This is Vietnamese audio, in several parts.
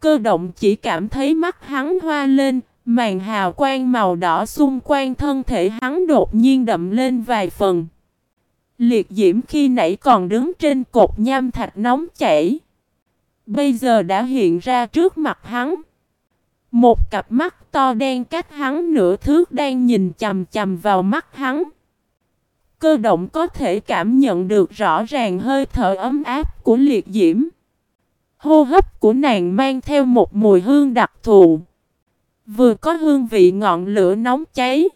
Cơ động chỉ cảm thấy mắt hắn hoa lên, màn hào quang màu đỏ xung quanh thân thể hắn đột nhiên đậm lên vài phần. Liệt diễm khi nãy còn đứng trên cột nham thạch nóng chảy. Bây giờ đã hiện ra trước mặt hắn. Một cặp mắt to đen cách hắn nửa thước đang nhìn chầm chầm vào mắt hắn. Cơ động có thể cảm nhận được rõ ràng hơi thở ấm áp của liệt diễm. Hô hấp của nàng mang theo một mùi hương đặc thù. Vừa có hương vị ngọn lửa nóng cháy.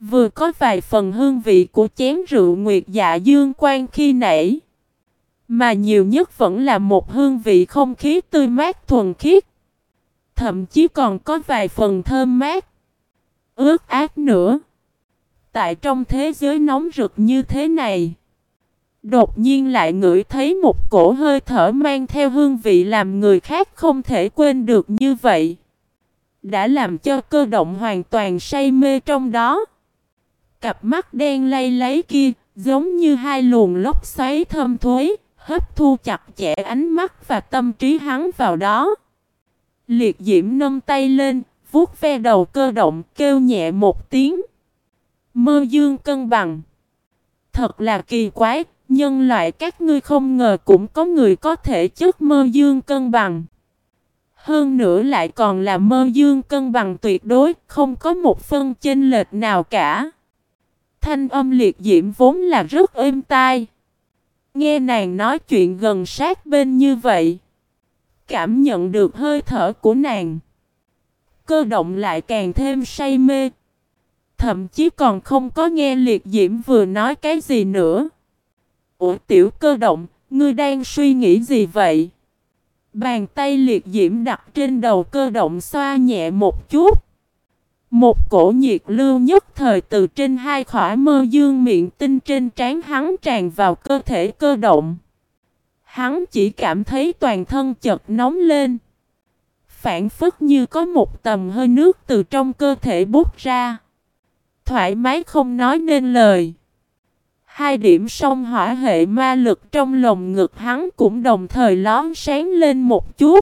Vừa có vài phần hương vị của chén rượu nguyệt dạ dương quan khi nãy. Mà nhiều nhất vẫn là một hương vị không khí tươi mát thuần khiết. Thậm chí còn có vài phần thơm mát. Ướt át nữa. Tại trong thế giới nóng rực như thế này. Đột nhiên lại ngửi thấy một cổ hơi thở mang theo hương vị làm người khác không thể quên được như vậy. Đã làm cho cơ động hoàn toàn say mê trong đó. Cặp mắt đen lay lấy kia, giống như hai luồng lốc xoáy thơm thuế, hấp thu chặt chẽ ánh mắt và tâm trí hắn vào đó. Liệt diễm nâng tay lên, vuốt ve đầu cơ động, kêu nhẹ một tiếng. Mơ dương cân bằng. Thật là kỳ quái, nhân loại các ngươi không ngờ cũng có người có thể chất mơ dương cân bằng. Hơn nữa lại còn là mơ dương cân bằng tuyệt đối, không có một phân chênh lệch nào cả. Thanh âm liệt diễm vốn là rất êm tai. Nghe nàng nói chuyện gần sát bên như vậy. Cảm nhận được hơi thở của nàng. Cơ động lại càng thêm say mê. Thậm chí còn không có nghe liệt diễm vừa nói cái gì nữa. Ủa tiểu cơ động, ngươi đang suy nghĩ gì vậy? Bàn tay liệt diễm đặt trên đầu cơ động xoa nhẹ một chút. Một cổ nhiệt lưu nhất thời từ trên hai khỏa mơ dương miệng tinh trên trán hắn tràn vào cơ thể cơ động. Hắn chỉ cảm thấy toàn thân chật nóng lên. Phản phức như có một tầm hơi nước từ trong cơ thể bút ra. Thoải mái không nói nên lời. Hai điểm song hỏa hệ ma lực trong lồng ngực hắn cũng đồng thời lón sáng lên một chút.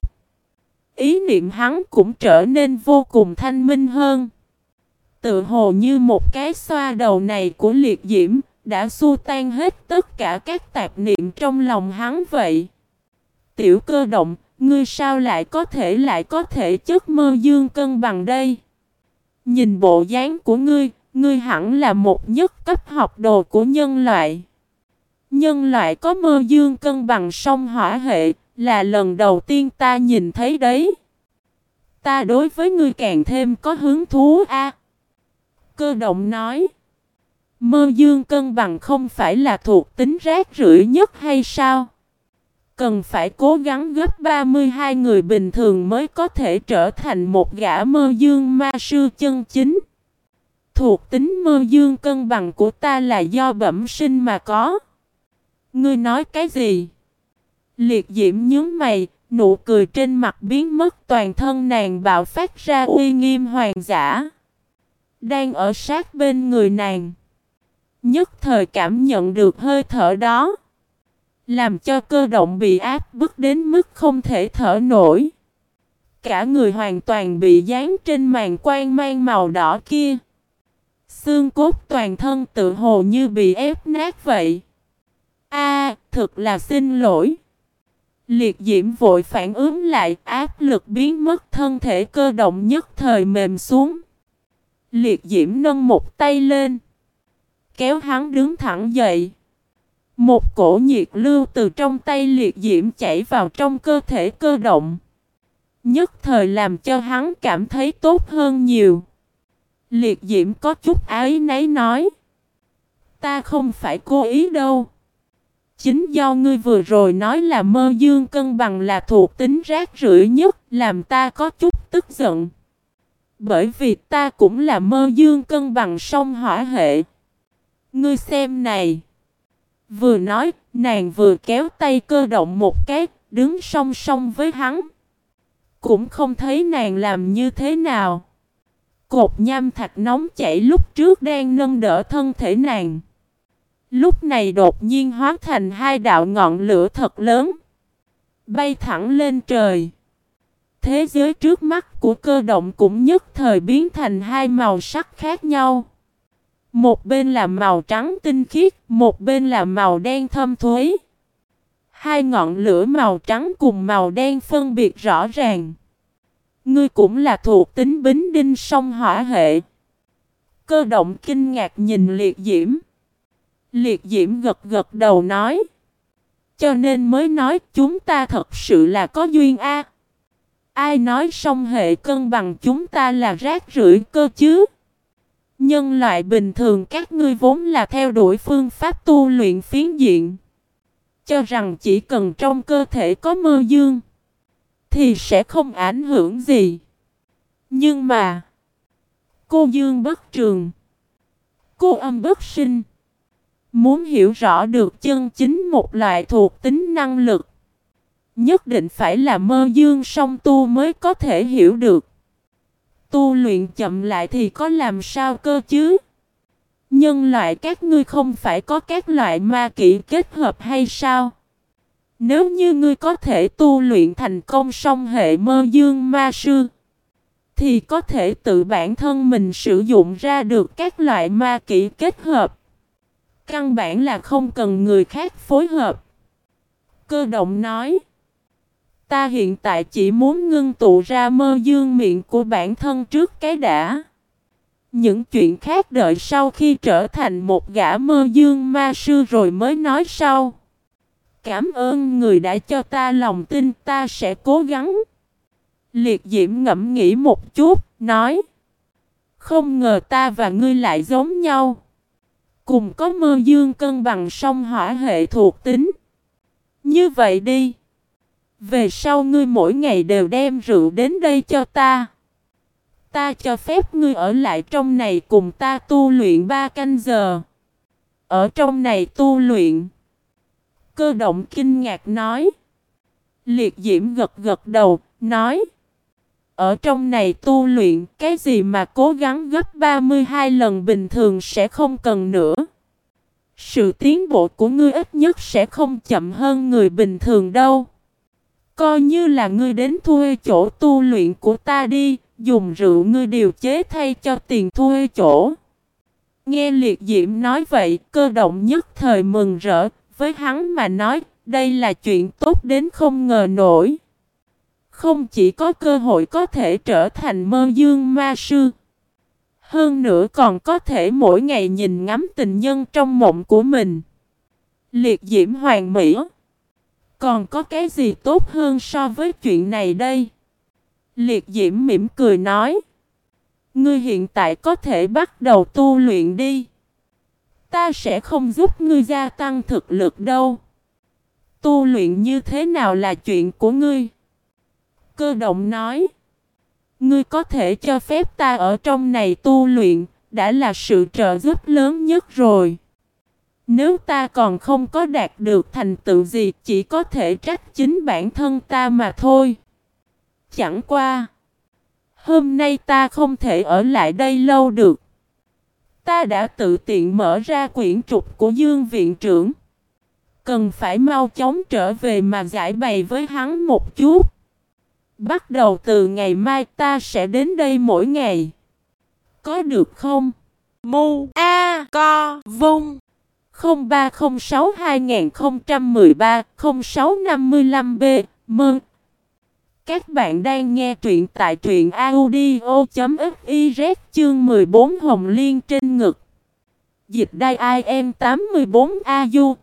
Ý niệm hắn cũng trở nên vô cùng thanh minh hơn. Tự hồ như một cái xoa đầu này của liệt diễm đã xua tan hết tất cả các tạp niệm trong lòng hắn vậy. Tiểu cơ động, ngươi sao lại có thể lại có thể chất mơ dương cân bằng đây? Nhìn bộ dáng của ngươi, ngươi hẳn là một nhất cấp học đồ của nhân loại. Nhân loại có mơ dương cân bằng sông hỏa hệ, là lần đầu tiên ta nhìn thấy đấy. Ta đối với ngươi càng thêm có hứng thú a. Cơ động nói. Mơ dương cân bằng không phải là thuộc tính rác rưởi nhất hay sao? Cần phải cố gắng gấp 32 người bình thường mới có thể trở thành một gã mơ dương ma sư chân chính. Thuộc tính mơ dương cân bằng của ta là do bẩm sinh mà có. Ngươi nói cái gì? Liệt diễm nhướng mày, nụ cười trên mặt biến mất toàn thân nàng bạo phát ra uy nghiêm hoàng giả. Đang ở sát bên người nàng. Nhất thời cảm nhận được hơi thở đó. Làm cho cơ động bị áp bức đến mức không thể thở nổi. Cả người hoàn toàn bị dán trên màn quan mang màu đỏ kia. Xương cốt toàn thân tự hồ như bị ép nát vậy. A, thực là xin lỗi. Liệt diễm vội phản ứng lại, áp lực biến mất thân thể cơ động nhất thời mềm xuống. Liệt diễm nâng một tay lên. Kéo hắn đứng thẳng dậy. Một cổ nhiệt lưu từ trong tay liệt diễm chảy vào trong cơ thể cơ động. Nhất thời làm cho hắn cảm thấy tốt hơn nhiều. Liệt diễm có chút ái nấy nói. Ta không phải cố ý đâu. Chính do ngươi vừa rồi nói là mơ dương cân bằng là thuộc tính rác rưởi nhất làm ta có chút tức giận. Bởi vì ta cũng là mơ dương cân bằng song hỏa hệ. Ngươi xem này. Vừa nói, nàng vừa kéo tay cơ động một cái, đứng song song với hắn. Cũng không thấy nàng làm như thế nào. Cột nham thạch nóng chảy lúc trước đang nâng đỡ thân thể nàng. Lúc này đột nhiên hóa thành hai đạo ngọn lửa thật lớn. Bay thẳng lên trời. Thế giới trước mắt của cơ động cũng nhất thời biến thành hai màu sắc khác nhau. Một bên là màu trắng tinh khiết, một bên là màu đen thâm thuế. Hai ngọn lửa màu trắng cùng màu đen phân biệt rõ ràng. Ngươi cũng là thuộc tính bính đinh song hỏa hệ. Cơ động kinh ngạc nhìn liệt diễm. Liệt diễm gật gật đầu nói. Cho nên mới nói chúng ta thật sự là có duyên a. Ai nói song hệ cân bằng chúng ta là rác rưởi cơ chứ? Nhân loại bình thường các ngươi vốn là theo đuổi phương pháp tu luyện phiến diện. Cho rằng chỉ cần trong cơ thể có mơ dương thì sẽ không ảnh hưởng gì. Nhưng mà cô dương bất trường, cô âm bất sinh. Muốn hiểu rõ được chân chính một loại thuộc tính năng lực, nhất định phải là mơ dương song tu mới có thể hiểu được. Tu luyện chậm lại thì có làm sao cơ chứ? Nhân loại các ngươi không phải có các loại ma kỹ kết hợp hay sao? Nếu như ngươi có thể tu luyện thành công song hệ mơ dương ma sư, thì có thể tự bản thân mình sử dụng ra được các loại ma kỹ kết hợp. Căn bản là không cần người khác phối hợp. Cơ động nói. Ta hiện tại chỉ muốn ngưng tụ ra mơ dương miệng của bản thân trước cái đã. Những chuyện khác đợi sau khi trở thành một gã mơ dương ma sư rồi mới nói sau. Cảm ơn người đã cho ta lòng tin ta sẽ cố gắng. Liệt diễm ngẫm nghĩ một chút, nói. Không ngờ ta và ngươi lại giống nhau. Cùng có mơ dương cân bằng song hỏa hệ thuộc tính. Như vậy đi. Về sau ngươi mỗi ngày đều đem rượu đến đây cho ta. Ta cho phép ngươi ở lại trong này cùng ta tu luyện ba canh giờ. Ở trong này tu luyện. Cơ động kinh ngạc nói. Liệt diễm gật gật đầu, nói. Ở trong này tu luyện, cái gì mà cố gắng gấp 32 lần bình thường sẽ không cần nữa. Sự tiến bộ của ngươi ít nhất sẽ không chậm hơn người bình thường đâu. Coi như là ngươi đến thuê chỗ tu luyện của ta đi, dùng rượu ngươi điều chế thay cho tiền thuê chỗ. Nghe liệt diễm nói vậy, cơ động nhất thời mừng rỡ, với hắn mà nói, đây là chuyện tốt đến không ngờ nổi. Không chỉ có cơ hội có thể trở thành mơ dương ma sư. Hơn nữa còn có thể mỗi ngày nhìn ngắm tình nhân trong mộng của mình. Liệt diễm hoàng mỹ. Còn có cái gì tốt hơn so với chuyện này đây? Liệt diễm mỉm cười nói. Ngươi hiện tại có thể bắt đầu tu luyện đi. Ta sẽ không giúp ngươi gia tăng thực lực đâu. Tu luyện như thế nào là chuyện của ngươi? Cơ động nói. Ngươi có thể cho phép ta ở trong này tu luyện, đã là sự trợ giúp lớn nhất rồi. Nếu ta còn không có đạt được thành tựu gì, chỉ có thể trách chính bản thân ta mà thôi. Chẳng qua. Hôm nay ta không thể ở lại đây lâu được. Ta đã tự tiện mở ra quyển trục của Dương Viện trưởng. Cần phải mau chóng trở về mà giải bày với hắn một chút. Bắt đầu từ ngày mai ta sẽ đến đây mỗi ngày. Có được không? Mu A Co Vung 0306 2013 0655 B mơn các bạn đang nghe truyện tại truyện audio.fiz chương 14 Hồng Liên trên ngực Dịch đai IM 84 AU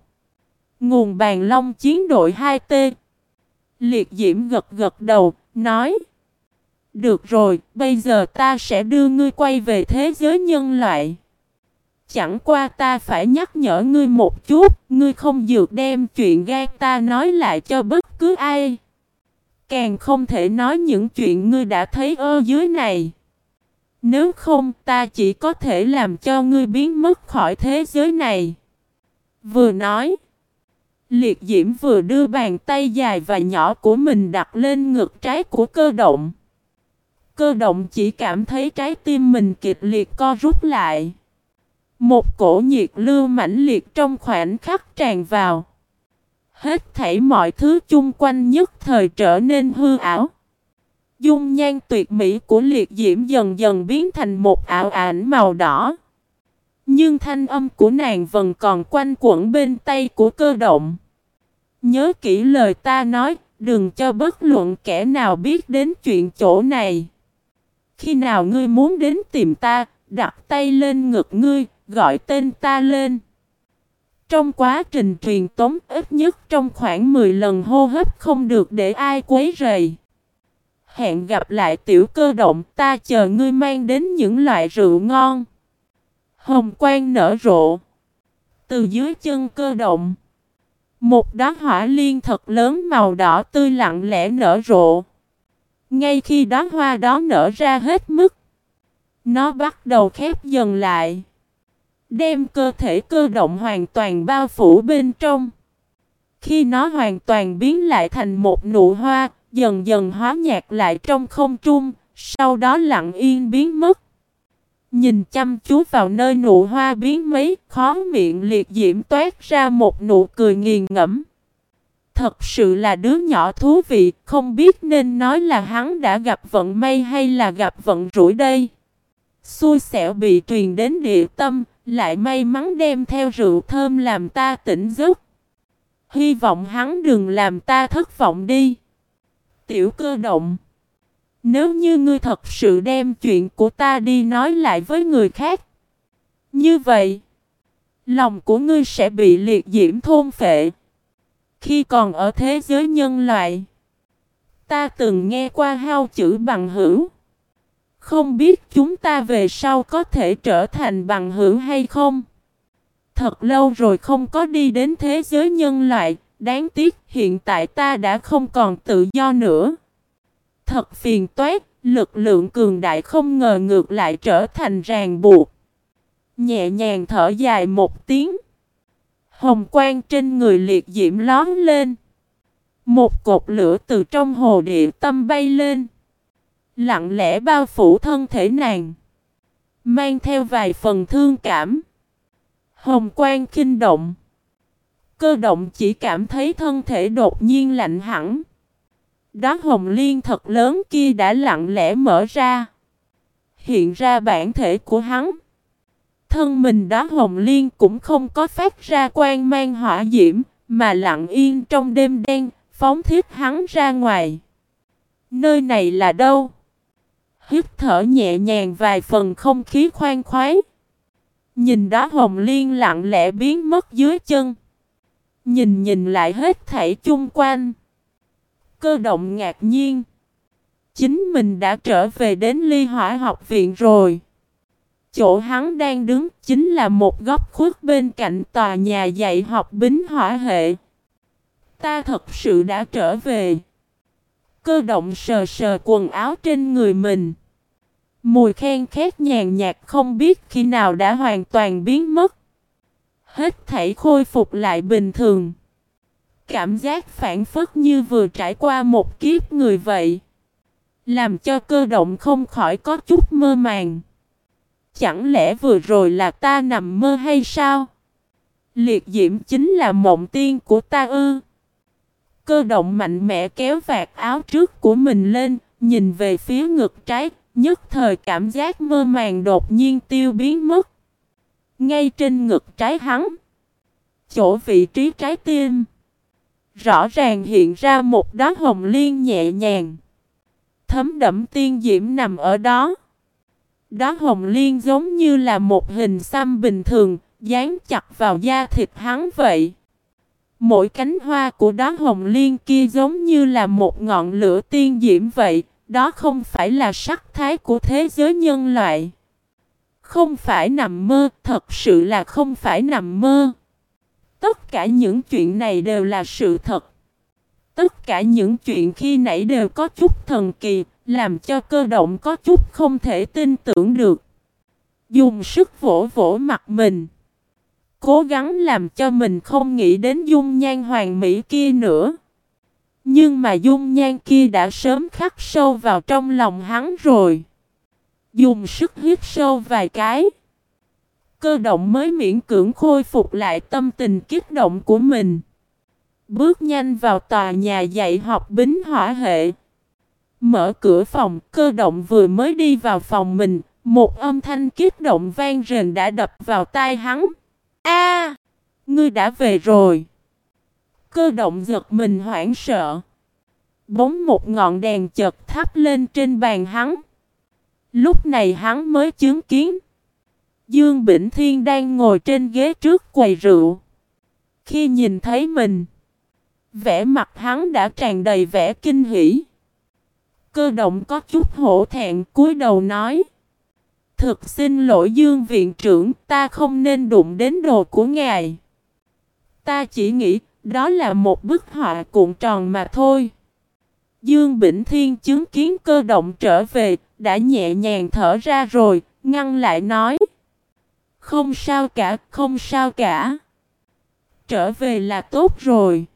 Nguồn bàn long chiến đội 2T Liệt diễm gật gật đầu nói Được rồi, bây giờ ta sẽ đưa ngươi quay về thế giới nhân loại. Chẳng qua ta phải nhắc nhở ngươi một chút, ngươi không dược đem chuyện gan ta nói lại cho bất cứ ai. Càng không thể nói những chuyện ngươi đã thấy ở dưới này. Nếu không, ta chỉ có thể làm cho ngươi biến mất khỏi thế giới này. Vừa nói. Liệt diễm vừa đưa bàn tay dài và nhỏ của mình đặt lên ngực trái của cơ động. Cơ động chỉ cảm thấy trái tim mình kịch liệt co rút lại. Một cổ nhiệt lưu mãnh liệt trong khoảnh khắc tràn vào. Hết thảy mọi thứ chung quanh nhất thời trở nên hư ảo. Dung nhan tuyệt mỹ của liệt diễm dần dần biến thành một ảo ảnh màu đỏ. Nhưng thanh âm của nàng vẫn còn quanh quẩn bên tay của cơ động. Nhớ kỹ lời ta nói, đừng cho bất luận kẻ nào biết đến chuyện chỗ này. Khi nào ngươi muốn đến tìm ta, đặt tay lên ngực ngươi, gọi tên ta lên. Trong quá trình truyền tống, ít nhất trong khoảng 10 lần hô hấp không được để ai quấy rầy. Hẹn gặp lại tiểu cơ động, ta chờ ngươi mang đến những loại rượu ngon. Hồng quang nở rộ. Từ dưới chân cơ động. Một đóa hỏa liên thật lớn màu đỏ tươi lặng lẽ nở rộ. Ngay khi đóa hoa đó nở ra hết mức. Nó bắt đầu khép dần lại. Đem cơ thể cơ động hoàn toàn bao phủ bên trong. Khi nó hoàn toàn biến lại thành một nụ hoa, dần dần hóa nhạt lại trong không trung, sau đó lặng yên biến mất. Nhìn chăm chú vào nơi nụ hoa biến mấy, khó miệng liệt diễm toát ra một nụ cười nghiền ngẫm. Thật sự là đứa nhỏ thú vị, không biết nên nói là hắn đã gặp vận may hay là gặp vận rủi đây. Xui xẻo bị truyền đến địa tâm, lại may mắn đem theo rượu thơm làm ta tỉnh giấc. Hy vọng hắn đừng làm ta thất vọng đi. Tiểu cơ động. Nếu như ngươi thật sự đem chuyện của ta đi nói lại với người khác. Như vậy, lòng của ngươi sẽ bị liệt diễm thôn phệ. Khi còn ở thế giới nhân loại, ta từng nghe qua hao chữ bằng hữu. Không biết chúng ta về sau có thể trở thành bằng hữu hay không? Thật lâu rồi không có đi đến thế giới nhân loại, đáng tiếc hiện tại ta đã không còn tự do nữa. Thật phiền toát, lực lượng cường đại không ngờ ngược lại trở thành ràng buộc. Nhẹ nhàng thở dài một tiếng. Hồng quang trên người liệt diễm lón lên. Một cột lửa từ trong hồ địa tâm bay lên. Lặng lẽ bao phủ thân thể nàng. Mang theo vài phần thương cảm. Hồng quang kinh động. Cơ động chỉ cảm thấy thân thể đột nhiên lạnh hẳn. Đó hồng liên thật lớn kia đã lặng lẽ mở ra. Hiện ra bản thể của hắn. Thân mình đó hồng liên cũng không có phát ra quang mang hỏa diễm, mà lặng yên trong đêm đen, phóng thiết hắn ra ngoài. Nơi này là đâu? Hít thở nhẹ nhàng vài phần không khí khoan khoái. Nhìn đó hồng liên lặng lẽ biến mất dưới chân. Nhìn nhìn lại hết thảy chung quanh. Cơ động ngạc nhiên. Chính mình đã trở về đến ly hỏa học viện rồi. Chỗ hắn đang đứng chính là một góc khuất bên cạnh tòa nhà dạy học bính hỏa hệ. Ta thật sự đã trở về. Cơ động sờ sờ quần áo trên người mình. Mùi khen khét nhàn nhạt không biết khi nào đã hoàn toàn biến mất. Hết thảy khôi phục lại bình thường. Cảm giác phản phất như vừa trải qua một kiếp người vậy. Làm cho cơ động không khỏi có chút mơ màng. Chẳng lẽ vừa rồi là ta nằm mơ hay sao? Liệt diễm chính là mộng tiên của ta ư. Cơ động mạnh mẽ kéo vạt áo trước của mình lên, nhìn về phía ngực trái, nhất thời cảm giác mơ màng đột nhiên tiêu biến mất. Ngay trên ngực trái hắn, chỗ vị trí trái tim, rõ ràng hiện ra một đóa hồng liên nhẹ nhàng. Thấm đẫm tiên diễm nằm ở đó. Đóa hồng liên giống như là một hình xăm bình thường, dán chặt vào da thịt hắn vậy. Mỗi cánh hoa của đó hồng liên kia giống như là một ngọn lửa tiên diễm vậy, đó không phải là sắc thái của thế giới nhân loại. Không phải nằm mơ, thật sự là không phải nằm mơ. Tất cả những chuyện này đều là sự thật. Tất cả những chuyện khi nãy đều có chút thần kỳ, làm cho cơ động có chút không thể tin tưởng được. Dùng sức vỗ vỗ mặt mình. Cố gắng làm cho mình không nghĩ đến dung nhan hoàng mỹ kia nữa. Nhưng mà dung nhan kia đã sớm khắc sâu vào trong lòng hắn rồi. Dùng sức hít sâu vài cái. Cơ động mới miễn cưỡng khôi phục lại tâm tình kích động của mình. Bước nhanh vào tòa nhà dạy học bính hỏa hệ. Mở cửa phòng, cơ động vừa mới đi vào phòng mình, một âm thanh kích động vang rền đã đập vào tai hắn. A, ngươi đã về rồi. Cơ động giật mình hoảng sợ. Bóng một ngọn đèn chợt thắp lên trên bàn hắn. Lúc này hắn mới chứng kiến. Dương Bỉnh Thiên đang ngồi trên ghế trước quầy rượu. Khi nhìn thấy mình, vẻ mặt hắn đã tràn đầy vẻ kinh hỉ. Cơ động có chút hổ thẹn cúi đầu nói. Thực xin lỗi Dương Viện trưởng, ta không nên đụng đến đồ của ngài. Ta chỉ nghĩ đó là một bức họa cuộn tròn mà thôi. Dương Bỉnh Thiên chứng kiến cơ động trở về, đã nhẹ nhàng thở ra rồi, ngăn lại nói. Không sao cả, không sao cả. Trở về là tốt rồi.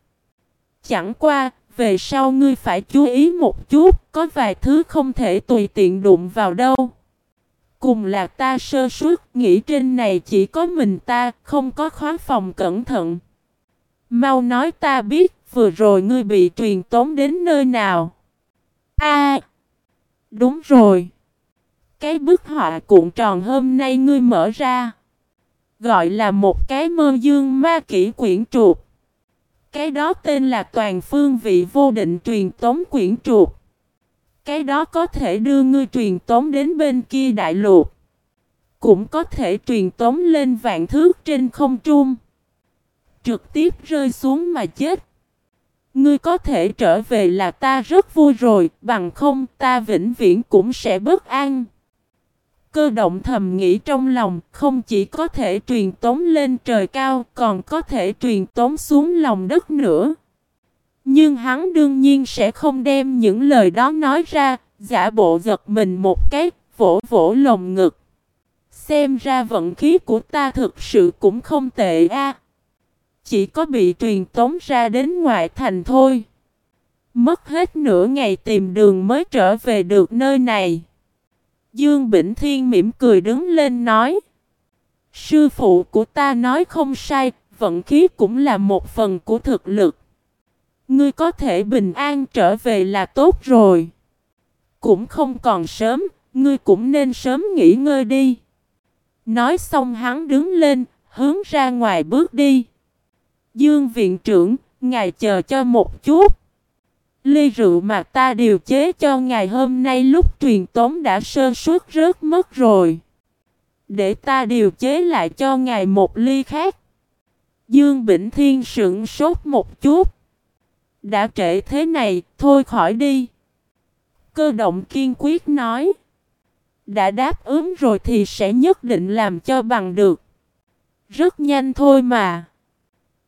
Chẳng qua, về sau ngươi phải chú ý một chút, có vài thứ không thể tùy tiện đụng vào đâu. Cùng là ta sơ suất, nghĩ trên này chỉ có mình ta, không có khóa phòng cẩn thận. Mau nói ta biết, vừa rồi ngươi bị truyền tống đến nơi nào. A, đúng rồi. Cái bức họa cuộn tròn hôm nay ngươi mở ra. Gọi là một cái mơ dương ma kỷ quyển chuột. Cái đó tên là toàn phương vị vô định truyền tống quyển chuột. Cái đó có thể đưa ngươi truyền tống đến bên kia đại lục. Cũng có thể truyền tống lên vạn thước trên không trung. Trực tiếp rơi xuống mà chết. Ngươi có thể trở về là ta rất vui rồi, bằng không ta vĩnh viễn cũng sẽ bất an. Cơ động thầm nghĩ trong lòng, không chỉ có thể truyền tống lên trời cao, còn có thể truyền tống xuống lòng đất nữa. Nhưng hắn đương nhiên sẽ không đem những lời đó nói ra, giả bộ giật mình một cái, vỗ vỗ lồng ngực. Xem ra vận khí của ta thực sự cũng không tệ a. Chỉ có bị truyền tống ra đến ngoại thành thôi. Mất hết nửa ngày tìm đường mới trở về được nơi này. Dương Bỉnh Thiên mỉm cười đứng lên nói. Sư phụ của ta nói không sai, vận khí cũng là một phần của thực lực. Ngươi có thể bình an trở về là tốt rồi. Cũng không còn sớm, ngươi cũng nên sớm nghỉ ngơi đi. Nói xong hắn đứng lên, hướng ra ngoài bước đi. Dương viện trưởng, ngài chờ cho một chút. Ly rượu mà ta điều chế cho ngày hôm nay lúc truyền tống đã sơ suất rớt mất rồi. Để ta điều chế lại cho ngài một ly khác. Dương Bỉnh Thiên sững sốt một chút. Đã trễ thế này, thôi khỏi đi. Cơ động kiên quyết nói. Đã đáp ứng rồi thì sẽ nhất định làm cho bằng được. Rất nhanh thôi mà.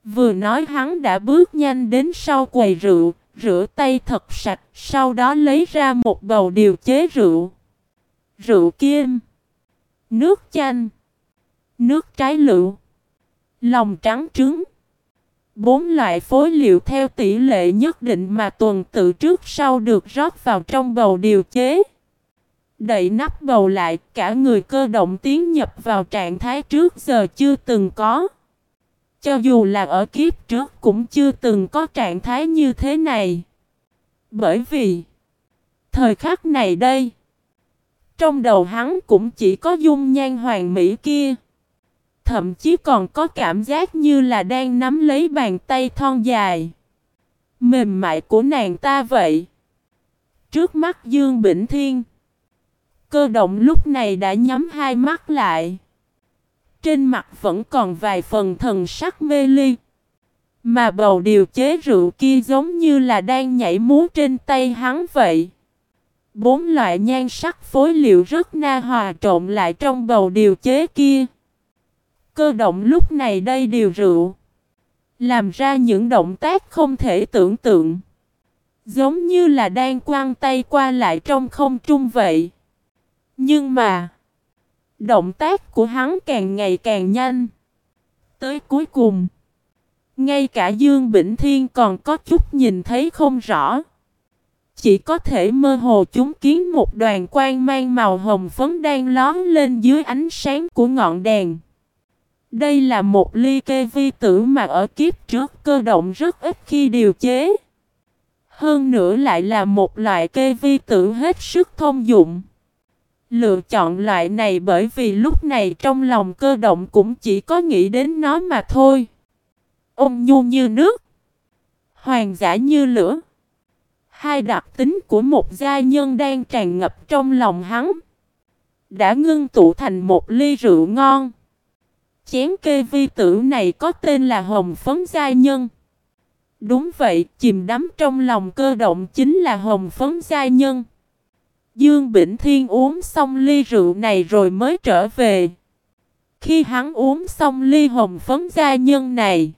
Vừa nói hắn đã bước nhanh đến sau quầy rượu, rửa tay thật sạch, sau đó lấy ra một bầu điều chế rượu. Rượu kim, nước chanh, nước trái lựu, lòng trắng trứng. Bốn loại phối liệu theo tỷ lệ nhất định mà tuần tự trước sau được rót vào trong bầu điều chế. Đậy nắp bầu lại, cả người cơ động tiến nhập vào trạng thái trước giờ chưa từng có. Cho dù là ở kiếp trước cũng chưa từng có trạng thái như thế này. Bởi vì, thời khắc này đây, trong đầu hắn cũng chỉ có dung nhan hoàng mỹ kia. Thậm chí còn có cảm giác như là đang nắm lấy bàn tay thon dài. Mềm mại của nàng ta vậy. Trước mắt Dương Bỉnh Thiên. Cơ động lúc này đã nhắm hai mắt lại. Trên mặt vẫn còn vài phần thần sắc mê ly. Mà bầu điều chế rượu kia giống như là đang nhảy múa trên tay hắn vậy. Bốn loại nhan sắc phối liệu rất na hòa trộn lại trong bầu điều chế kia. Cơ động lúc này đây điều rượu. Làm ra những động tác không thể tưởng tượng. Giống như là đang quăng tay qua lại trong không trung vậy. Nhưng mà. Động tác của hắn càng ngày càng nhanh. Tới cuối cùng. Ngay cả Dương Bỉnh Thiên còn có chút nhìn thấy không rõ. Chỉ có thể mơ hồ chúng kiến một đoàn quang mang màu hồng phấn đang lón lên dưới ánh sáng của ngọn đèn. Đây là một ly kê vi tử mà ở kiếp trước cơ động rất ít khi điều chế. Hơn nữa lại là một loại kê vi tử hết sức thông dụng. Lựa chọn loại này bởi vì lúc này trong lòng cơ động cũng chỉ có nghĩ đến nó mà thôi. ông nhu như nước. Hoàng giả như lửa. Hai đặc tính của một gia nhân đang tràn ngập trong lòng hắn. Đã ngưng tụ thành một ly rượu ngon. Chén kê vi tử này có tên là Hồng Phấn Gia Nhân. Đúng vậy, chìm đắm trong lòng cơ động chính là Hồng Phấn Gia Nhân. Dương Bỉnh Thiên uống xong ly rượu này rồi mới trở về. Khi hắn uống xong ly hồng phấn gia nhân này,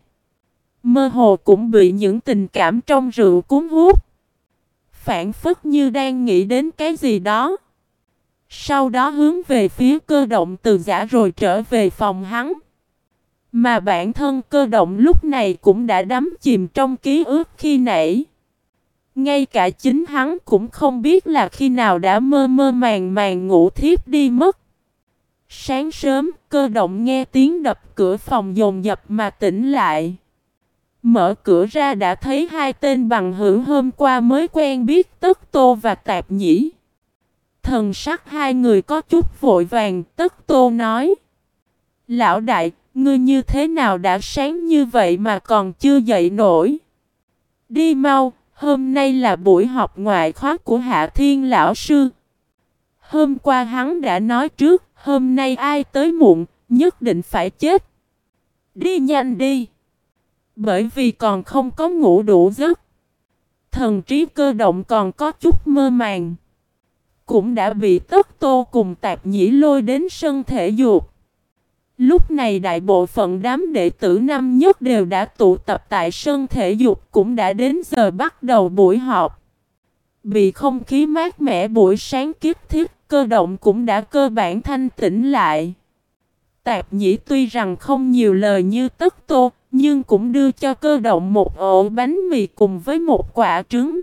mơ hồ cũng bị những tình cảm trong rượu cuốn hút. Phản phất như đang nghĩ đến cái gì đó. Sau đó hướng về phía cơ động từ giả rồi trở về phòng hắn. Mà bản thân cơ động lúc này cũng đã đắm chìm trong ký ức khi nãy. Ngay cả chính hắn cũng không biết là khi nào đã mơ mơ màng màng ngủ thiếp đi mất. Sáng sớm, cơ động nghe tiếng đập cửa phòng dồn dập mà tỉnh lại. Mở cửa ra đã thấy hai tên bằng hữu hôm qua mới quen biết Tất Tô và Tạp Nhĩ. Thần sắc hai người có chút vội vàng, Tất Tô nói. Lão đại, ngươi như thế nào đã sáng như vậy mà còn chưa dậy nổi? Đi mau, Hôm nay là buổi học ngoại khóa của Hạ Thiên Lão Sư. Hôm qua hắn đã nói trước, hôm nay ai tới muộn, nhất định phải chết. Đi nhanh đi. Bởi vì còn không có ngủ đủ giấc. Thần trí cơ động còn có chút mơ màng. Cũng đã bị tất tô cùng tạp nhĩ lôi đến sân thể dục. Lúc này đại bộ phận đám đệ tử năm nhất đều đã tụ tập tại sân thể dục cũng đã đến giờ bắt đầu buổi họp. Bị không khí mát mẻ buổi sáng kiếp thiết cơ động cũng đã cơ bản thanh tĩnh lại. Tạp nhĩ tuy rằng không nhiều lời như tất tô, nhưng cũng đưa cho cơ động một ổ bánh mì cùng với một quả trứng.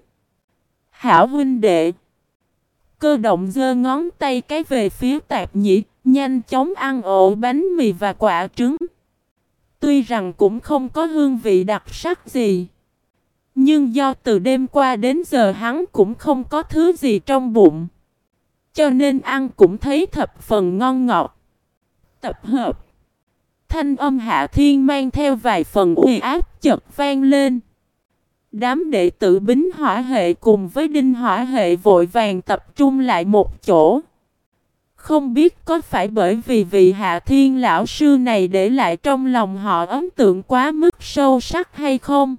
Hảo huynh đệ! Cơ động giơ ngón tay cái về phía tạp nhĩ, Nhanh chóng ăn ổ bánh mì và quả trứng. Tuy rằng cũng không có hương vị đặc sắc gì. Nhưng do từ đêm qua đến giờ hắn cũng không có thứ gì trong bụng. Cho nên ăn cũng thấy thập phần ngon ngọt. Tập hợp. Thanh âm hạ thiên mang theo vài phần uy áp chật vang lên. Đám đệ tử bính hỏa hệ cùng với đinh hỏa hệ vội vàng tập trung lại một chỗ. Không biết có phải bởi vì vị hạ thiên lão sư này để lại trong lòng họ ấn tượng quá mức sâu sắc hay không?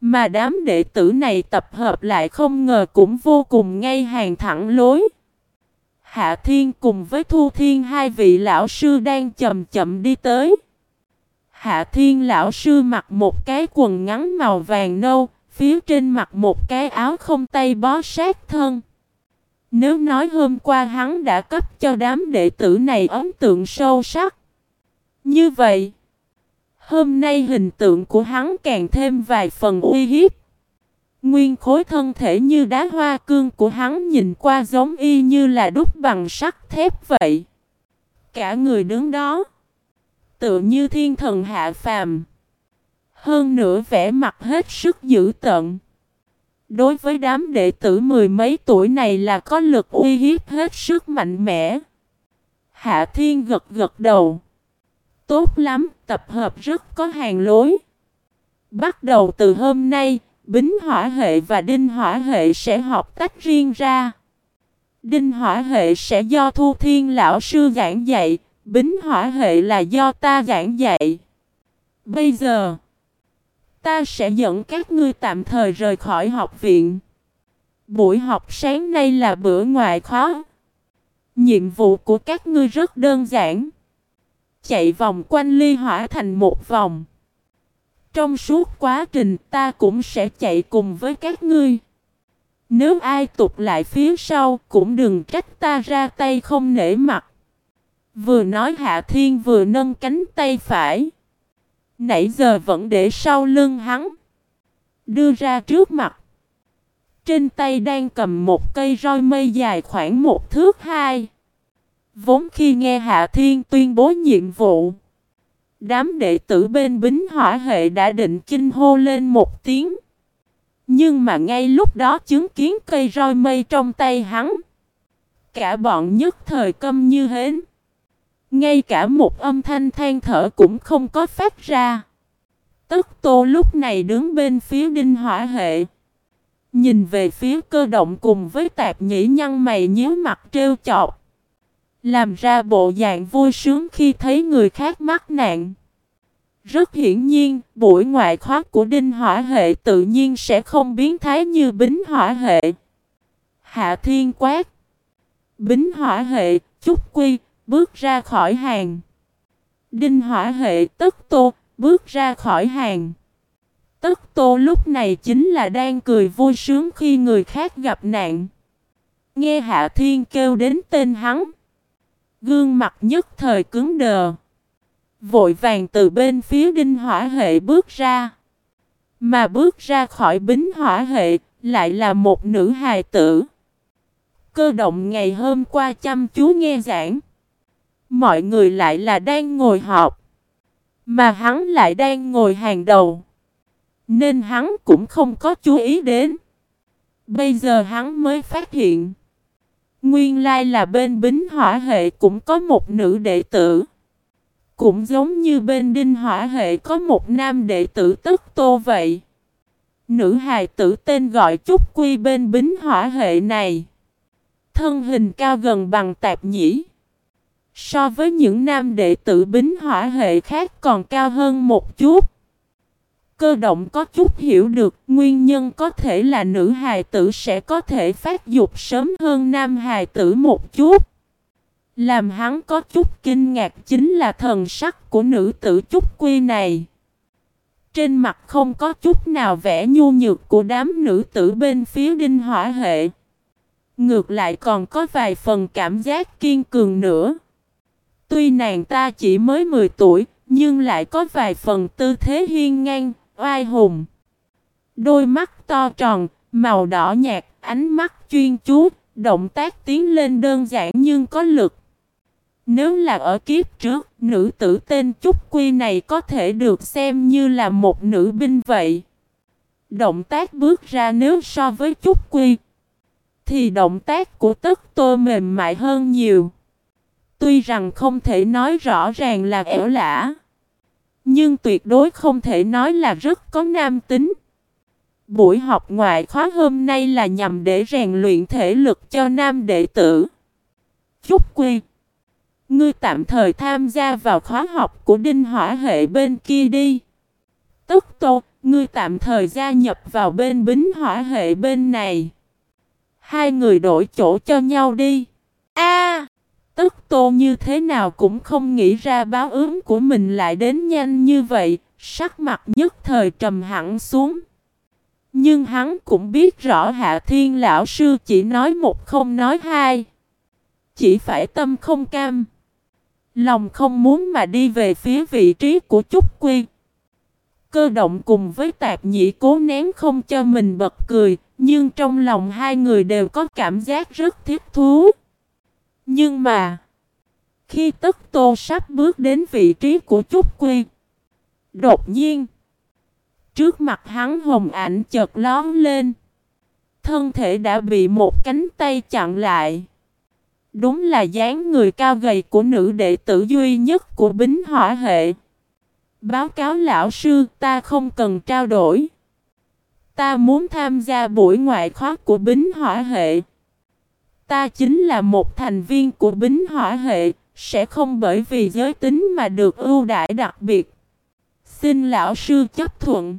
Mà đám đệ tử này tập hợp lại không ngờ cũng vô cùng ngay hàng thẳng lối. Hạ Thiên cùng với Thu Thiên hai vị lão sư đang chậm chậm đi tới. Hạ Thiên lão sư mặc một cái quần ngắn màu vàng nâu, phía trên mặc một cái áo không tay bó sát thân. Nếu nói hôm qua hắn đã cấp cho đám đệ tử này ấn tượng sâu sắc. Như vậy, hôm nay hình tượng của hắn càng thêm vài phần uy hiếp. Nguyên khối thân thể như đá hoa cương của hắn nhìn qua giống y như là đúc bằng sắt thép vậy. Cả người đứng đó, tựa như thiên thần hạ phàm. Hơn nữa vẻ mặt hết sức dữ tợn. Đối với đám đệ tử mười mấy tuổi này là có lực uy hiếp hết sức mạnh mẽ. Hạ Thiên gật gật đầu. Tốt lắm, tập hợp rất có hàng lối. Bắt đầu từ hôm nay, Bính hỏa hệ và đinh hỏa hệ sẽ học tách riêng ra. Đinh hỏa hệ sẽ do Thu Thiên Lão Sư giảng dạy, Bính hỏa hệ là do ta giảng dạy. Bây giờ, Ta sẽ dẫn các ngươi tạm thời rời khỏi học viện. Buổi học sáng nay là bữa ngoại khó. Nhiệm vụ của các ngươi rất đơn giản. Chạy vòng quanh ly hỏa thành một vòng. Trong suốt quá trình, ta cũng sẽ chạy cùng với các ngươi. Nếu ai tụt lại phía sau, cũng đừng trách ta ra tay không nể mặt. Vừa nói Hạ Thiên vừa nâng cánh tay phải. Nãy giờ vẫn để sau lưng hắn. Đưa ra trước mặt. Trên tay đang cầm một cây roi mây dài khoảng một thước hai. Vốn khi nghe Hạ Thiên tuyên bố nhiệm vụ. Đám đệ tử bên bính hỏa hệ đã định kinh hô lên một tiếng. Nhưng mà ngay lúc đó chứng kiến cây roi mây trong tay hắn. Cả bọn nhất thời câm như hến. Ngay cả một âm thanh than thở cũng không có phát ra. Tất tô lúc này đứng bên phía đinh hỏa hệ. Nhìn về phía cơ động cùng với tạp nhĩ nhăn mày nhíu mặt trêu chọc. Làm ra bộ dạng vui sướng khi thấy người khác mắc nạn. Rất hiển nhiên, buổi ngoại khóa của đinh hỏa hệ tự nhiên sẽ không biến thái như bính hỏa hệ. Hạ thiên quát. Bính hỏa hệ, chúc quy, bước ra khỏi hàng. Đinh hỏa hệ tất tô, bước ra khỏi hàng. Tất tô lúc này chính là đang cười vui sướng khi người khác gặp nạn. Nghe Hạ Thiên kêu đến tên hắn. Gương mặt nhất thời cứng đờ. Vội vàng từ bên phía đinh hỏa hệ bước ra. Mà bước ra khỏi bính hỏa hệ lại là một nữ hài tử. Cơ động ngày hôm qua chăm chú nghe giảng. Mọi người lại là đang ngồi họp. Mà hắn lại đang ngồi hàng đầu. Nên hắn cũng không có chú ý đến. Bây giờ hắn mới phát hiện. Nguyên lai là bên bính hỏa hệ cũng có một nữ đệ tử. Cũng giống như bên đinh hỏa hệ có một nam đệ tử tức tô vậy. Nữ hài tử tên gọi Trúc Quy bên bính hỏa hệ này. Thân hình cao gần bằng tạp nhĩ. So với những nam đệ tử bính hỏa hệ khác còn cao hơn một chút. Cơ động có chút hiểu được, nguyên nhân có thể là nữ hài tử sẽ có thể phát dục sớm hơn nam hài tử một chút. Làm hắn có chút kinh ngạc chính là thần sắc của nữ tử chút Quy này. Trên mặt không có chút nào vẻ nhu nhược của đám nữ tử bên phía đinh hỏa hệ. Ngược lại còn có vài phần cảm giác kiên cường nữa. Tuy nàng ta chỉ mới 10 tuổi, nhưng lại có vài phần tư thế hiên ngang, oai hùng. Đôi mắt to tròn, màu đỏ nhạt, ánh mắt chuyên chú, động tác tiến lên đơn giản nhưng có lực. Nếu là ở kiếp trước, nữ tử tên Trúc Quy này có thể được xem như là một nữ binh vậy. Động tác bước ra nếu so với Trúc Quy, thì động tác của tức tô mềm mại hơn nhiều. Tuy rằng không thể nói rõ ràng là ẻo lả, nhưng tuyệt đối không thể nói là rất có nam tính. Buổi học ngoại khóa hôm nay là nhằm để rèn luyện thể lực cho nam đệ tử. Chúc quy. Ngươi tạm thời tham gia vào khóa học của đinh hỏa hệ bên kia đi. Tức tô, ngươi tạm thời gia nhập vào bên bính hỏa hệ bên này. Hai người đổi chỗ cho nhau đi. A Tức tô như thế nào cũng không nghĩ ra báo ứng của mình lại đến nhanh như vậy, sắc mặt nhất thời trầm hẳn xuống. Nhưng hắn cũng biết rõ Hạ Thiên Lão Sư chỉ nói một không nói hai. Chỉ phải tâm không cam. Lòng không muốn mà đi về phía vị trí của Trúc Quy. Cơ động cùng với tạp nhị cố nén không cho mình bật cười, nhưng trong lòng hai người đều có cảm giác rất thiết thú. Nhưng mà, khi tất tô sắp bước đến vị trí của Trúc Quy, đột nhiên, trước mặt hắn hồng ảnh chợt lón lên. Thân thể đã bị một cánh tay chặn lại. Đúng là dáng người cao gầy của nữ đệ tử duy nhất của bính hỏa hệ. Báo cáo lão sư ta không cần trao đổi. Ta muốn tham gia buổi ngoại khóa của bính hỏa hệ. Ta chính là một thành viên của bính hỏa hệ, sẽ không bởi vì giới tính mà được ưu đãi đặc biệt. Xin lão sư chấp thuận.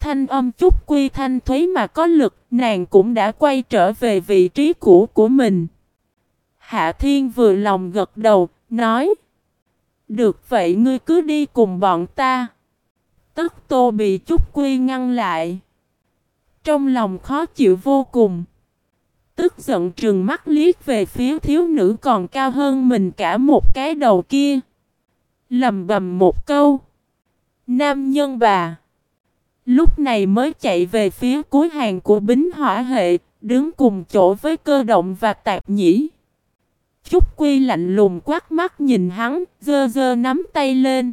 Thanh âm chút quy thanh thuế mà có lực, nàng cũng đã quay trở về vị trí cũ của mình. Hạ Thiên vừa lòng gật đầu, nói. Được vậy ngươi cứ đi cùng bọn ta. Tất tô bị chút quy ngăn lại. Trong lòng khó chịu vô cùng. Tức giận trừng mắt liếc về phía thiếu nữ còn cao hơn mình cả một cái đầu kia. Lầm bầm một câu. Nam nhân bà. Lúc này mới chạy về phía cuối hàng của bính hỏa hệ, đứng cùng chỗ với cơ động và tạp nhĩ. Trúc Quy lạnh lùng quát mắt nhìn hắn, dơ dơ nắm tay lên.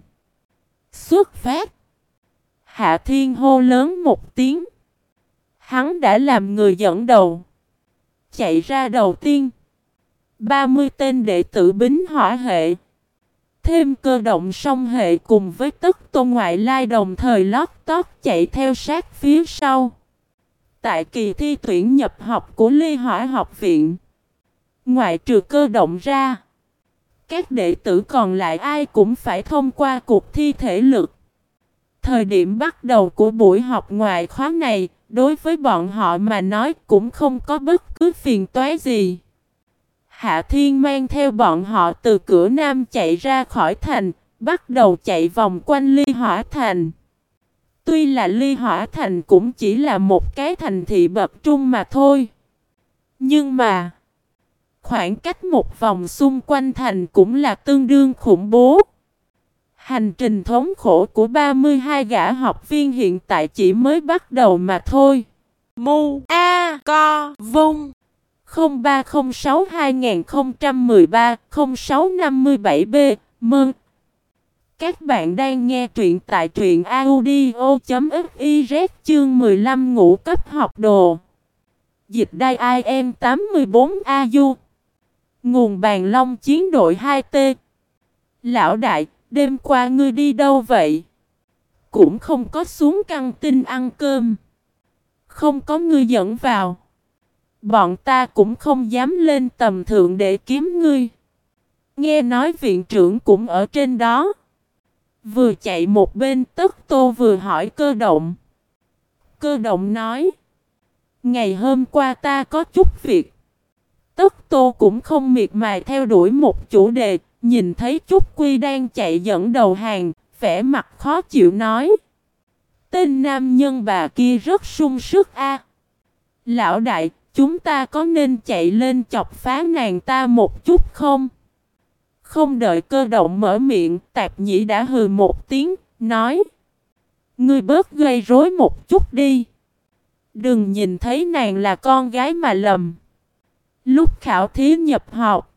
Xuất phát. Hạ Thiên hô lớn một tiếng. Hắn đã làm người dẫn đầu. Chạy ra đầu tiên. 30 tên đệ tử bính hỏa hệ. Thêm cơ động song hệ cùng với tất tôn ngoại lai đồng thời lót tót chạy theo sát phía sau. Tại kỳ thi tuyển nhập học của Ly Hỏa học viện. Ngoại trừ cơ động ra. Các đệ tử còn lại ai cũng phải thông qua cuộc thi thể lực. Thời điểm bắt đầu của buổi học ngoại khóa này, đối với bọn họ mà nói cũng không có bất cứ phiền toái gì. Hạ Thiên mang theo bọn họ từ cửa Nam chạy ra khỏi thành, bắt đầu chạy vòng quanh Ly Hỏa Thành. Tuy là Ly Hỏa Thành cũng chỉ là một cái thành thị bập trung mà thôi. Nhưng mà, khoảng cách một vòng xung quanh thành cũng là tương đương khủng bố. Hành trình thống khổ của 32 gã học viên hiện tại chỉ mới bắt đầu mà thôi. Mu A Co Vung 0306 2013 0657 B Mừng! Các bạn đang nghe truyện tại truyện audio.fiz chương 15 ngũ cấp học đồ. Dịch đai IM 84 AU Nguồn bàn long chiến đội 2T Lão đại, đêm qua ngươi đi đâu vậy? Cũng không có xuống căng tin ăn cơm. Không có ngươi dẫn vào. Bọn ta cũng không dám lên tầm thượng để kiếm ngươi. Nghe nói viện trưởng cũng ở trên đó. Vừa chạy một bên tất tô vừa hỏi cơ động. Cơ động nói. Ngày hôm qua ta có chút việc. Tất tô cũng không miệt mài theo đuổi một chủ đề. Nhìn thấy Trúc Quy đang chạy dẫn đầu hàng. vẻ mặt khó chịu nói. Tên nam nhân bà kia rất sung sức a. Lão đại, chúng ta có nên chạy lên chọc phá nàng ta một chút không? Không đợi cơ động mở miệng, tạp nhĩ đã hừ một tiếng, nói. Ngươi bớt gây rối một chút đi. Đừng nhìn thấy nàng là con gái mà lầm. Lúc khảo thí nhập học,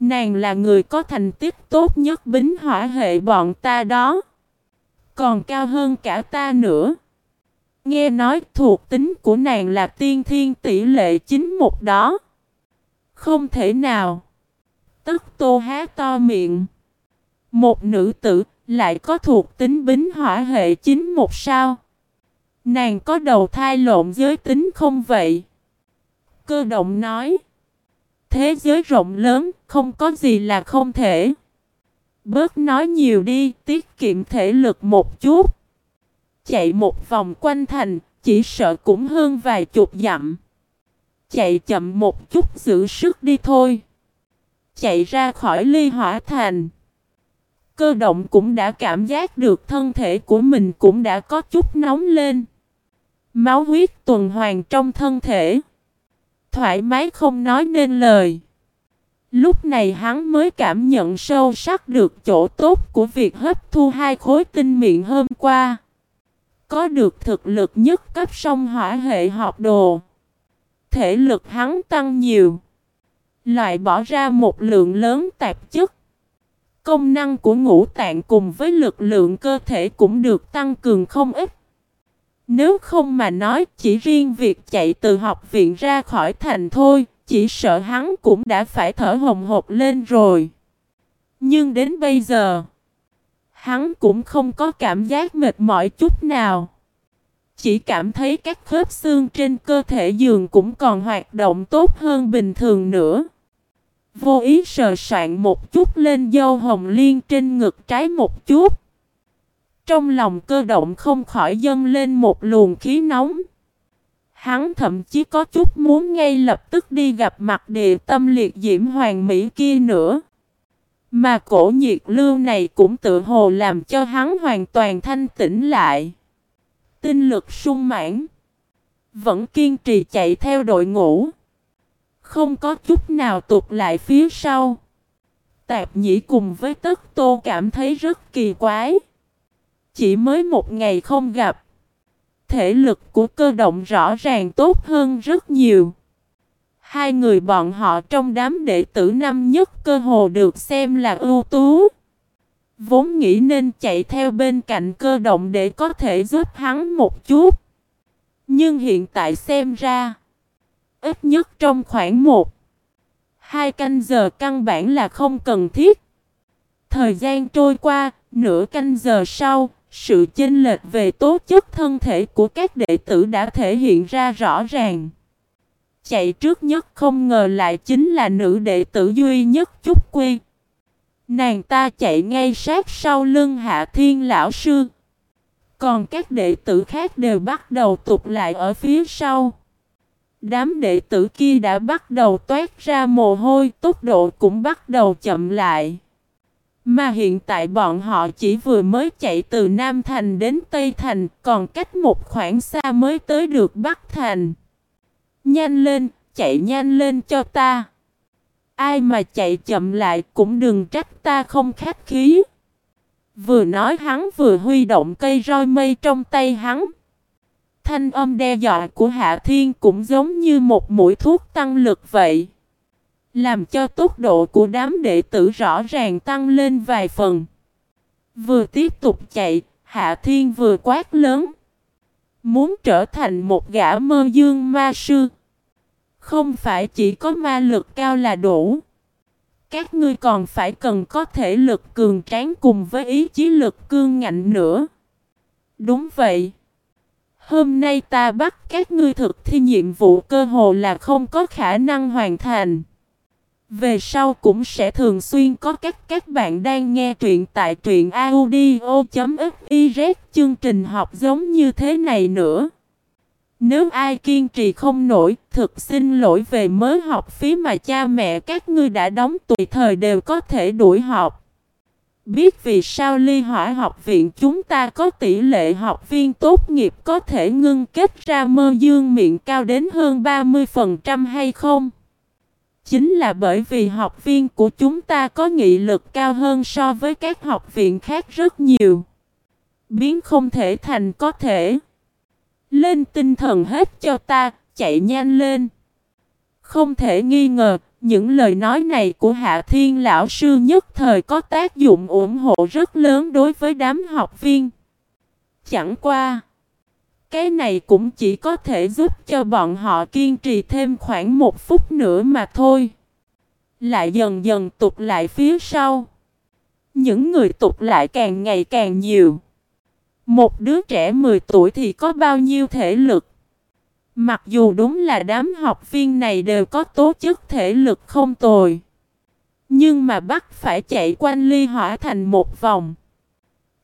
nàng là người có thành tích tốt nhất bính hỏa hệ bọn ta đó. Còn cao hơn cả ta nữa. Nghe nói thuộc tính của nàng là tiên thiên tỷ lệ chính một đó. Không thể nào. Tức tô há to miệng. Một nữ tử lại có thuộc tính bính hỏa hệ chính một sao. Nàng có đầu thai lộn giới tính không vậy? Cơ động nói. Thế giới rộng lớn, không có gì là không thể. Bớt nói nhiều đi, tiết kiệm thể lực một chút. Chạy một vòng quanh thành, chỉ sợ cũng hơn vài chục dặm. Chạy chậm một chút giữ sức đi thôi chạy ra khỏi ly hỏa thành. Cơ động cũng đã cảm giác được thân thể của mình cũng đã có chút nóng lên. Máu huyết tuần hoàn trong thân thể. Thoải mái không nói nên lời. Lúc này hắn mới cảm nhận sâu sắc được chỗ tốt của việc hấp thu hai khối tinh miệng hôm qua. Có được thực lực nhất cấp song hỏa hệ học đồ. Thể lực hắn tăng nhiều. Loại bỏ ra một lượng lớn tạp chất. Công năng của ngũ tạng cùng với lực lượng cơ thể cũng được tăng cường không ít. Nếu không mà nói chỉ riêng việc chạy từ học viện ra khỏi thành thôi, chỉ sợ hắn cũng đã phải thở hồng hộc lên rồi. Nhưng đến bây giờ, hắn cũng không có cảm giác mệt mỏi chút nào. Chỉ cảm thấy các khớp xương trên cơ thể giường cũng còn hoạt động tốt hơn bình thường nữa. Vô ý sờ soạn một chút lên dâu hồng liên trên ngực trái một chút. Trong lòng cơ động không khỏi dâng lên một luồng khí nóng. Hắn thậm chí có chút muốn ngay lập tức đi gặp mặt địa tâm liệt diễm hoàng mỹ kia nữa. Mà cổ nhiệt lưu này cũng tự hồ làm cho hắn hoàn toàn thanh tĩnh lại. Tinh lực sung mãn. Vẫn kiên trì chạy theo đội ngũ. Không có chút nào tụt lại phía sau. Tạp nhĩ cùng với tất tô cảm thấy rất kỳ quái. Chỉ mới một ngày không gặp. Thể lực của cơ động rõ ràng tốt hơn rất nhiều. Hai người bọn họ trong đám đệ tử năm nhất cơ hồ được xem là ưu tú. Vốn nghĩ nên chạy theo bên cạnh cơ động để có thể giúp hắn một chút. Nhưng hiện tại xem ra, ít nhất trong khoảng một, hai canh giờ căn bản là không cần thiết. Thời gian trôi qua, nửa canh giờ sau, sự chênh lệch về tố chất thân thể của các đệ tử đã thể hiện ra rõ ràng. Chạy trước nhất không ngờ lại chính là nữ đệ tử duy nhất Trúc Quy. Nàng ta chạy ngay sát sau lưng Hạ Thiên Lão Sư. Còn các đệ tử khác đều bắt đầu tụt lại ở phía sau. Đám đệ tử kia đã bắt đầu toát ra mồ hôi, tốc độ cũng bắt đầu chậm lại. Mà hiện tại bọn họ chỉ vừa mới chạy từ Nam Thành đến Tây Thành, còn cách một khoảng xa mới tới được Bắc Thành. Nhanh lên, chạy nhanh lên cho ta. Ai mà chạy chậm lại cũng đừng trách ta không khách khí. Vừa nói hắn vừa huy động cây roi mây trong tay hắn. Thanh âm đe dọa của Hạ Thiên cũng giống như một mũi thuốc tăng lực vậy. Làm cho tốc độ của đám đệ tử rõ ràng tăng lên vài phần. Vừa tiếp tục chạy, Hạ Thiên vừa quát lớn. Muốn trở thành một gã mơ dương ma sư. Không phải chỉ có ma lực cao là đủ. Các ngươi còn phải cần có thể lực cường tráng cùng với ý chí lực cương ngạnh nữa. Đúng vậy. Hôm nay ta bắt các ngươi thực thi nhiệm vụ cơ hồ là không có khả năng hoàn thành. Về sau cũng sẽ thường xuyên có các các bạn đang nghe truyện tại truyện audio.fiz chương trình học giống như thế này nữa. Nếu ai kiên trì không nổi, thực xin lỗi về mới học phí mà cha mẹ các ngươi đã đóng tùy thời đều có thể đuổi học. Biết vì sao ly hỏa học viện chúng ta có tỷ lệ học viên tốt nghiệp có thể ngưng kết ra mơ dương miệng cao đến hơn 30% hay không? Chính là bởi vì học viên của chúng ta có nghị lực cao hơn so với các học viện khác rất nhiều. Biến không thể thành có thể. Lên tinh thần hết cho ta, chạy nhanh lên. Không thể nghi ngờ, những lời nói này của Hạ Thiên Lão Sư nhất thời có tác dụng ủng hộ rất lớn đối với đám học viên. Chẳng qua, cái này cũng chỉ có thể giúp cho bọn họ kiên trì thêm khoảng một phút nữa mà thôi. Lại dần dần tụt lại phía sau. Những người tụt lại càng ngày càng nhiều. Một đứa trẻ 10 tuổi thì có bao nhiêu thể lực? Mặc dù đúng là đám học viên này đều có tố chất thể lực không tồi. Nhưng mà bắt phải chạy quanh ly hỏa thành một vòng.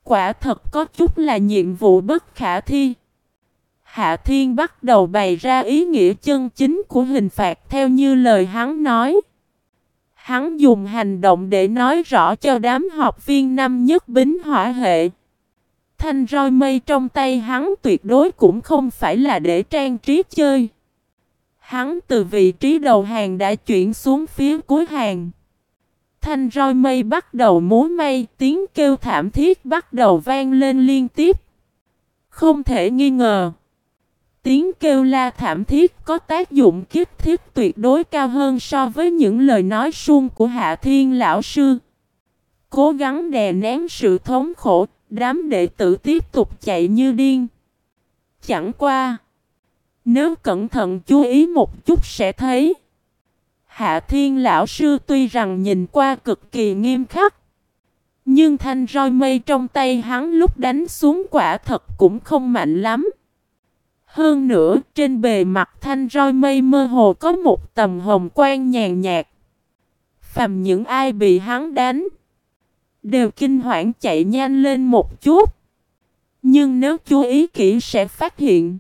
Quả thật có chút là nhiệm vụ bất khả thi. Hạ Thiên bắt đầu bày ra ý nghĩa chân chính của hình phạt theo như lời hắn nói. Hắn dùng hành động để nói rõ cho đám học viên năm nhất bính hỏa hệ thanh roi mây trong tay hắn tuyệt đối cũng không phải là để trang trí chơi. Hắn từ vị trí đầu hàng đã chuyển xuống phía cuối hàng. Thanh roi mây bắt đầu múa mây, tiếng kêu thảm thiết bắt đầu vang lên liên tiếp. Không thể nghi ngờ. Tiếng kêu la thảm thiết có tác dụng kích thiết tuyệt đối cao hơn so với những lời nói suông của Hạ Thiên Lão Sư. Cố gắng đè nén sự thống khổ, Đám đệ tử tiếp tục chạy như điên. Chẳng qua. Nếu cẩn thận chú ý một chút sẽ thấy. Hạ thiên lão sư tuy rằng nhìn qua cực kỳ nghiêm khắc. Nhưng thanh roi mây trong tay hắn lúc đánh xuống quả thật cũng không mạnh lắm. Hơn nữa, trên bề mặt thanh roi mây mơ hồ có một tầm hồng quang nhàn nhạt. Phàm những ai bị hắn đánh Đều kinh hoảng chạy nhanh lên một chút. Nhưng nếu chú ý kỹ sẽ phát hiện.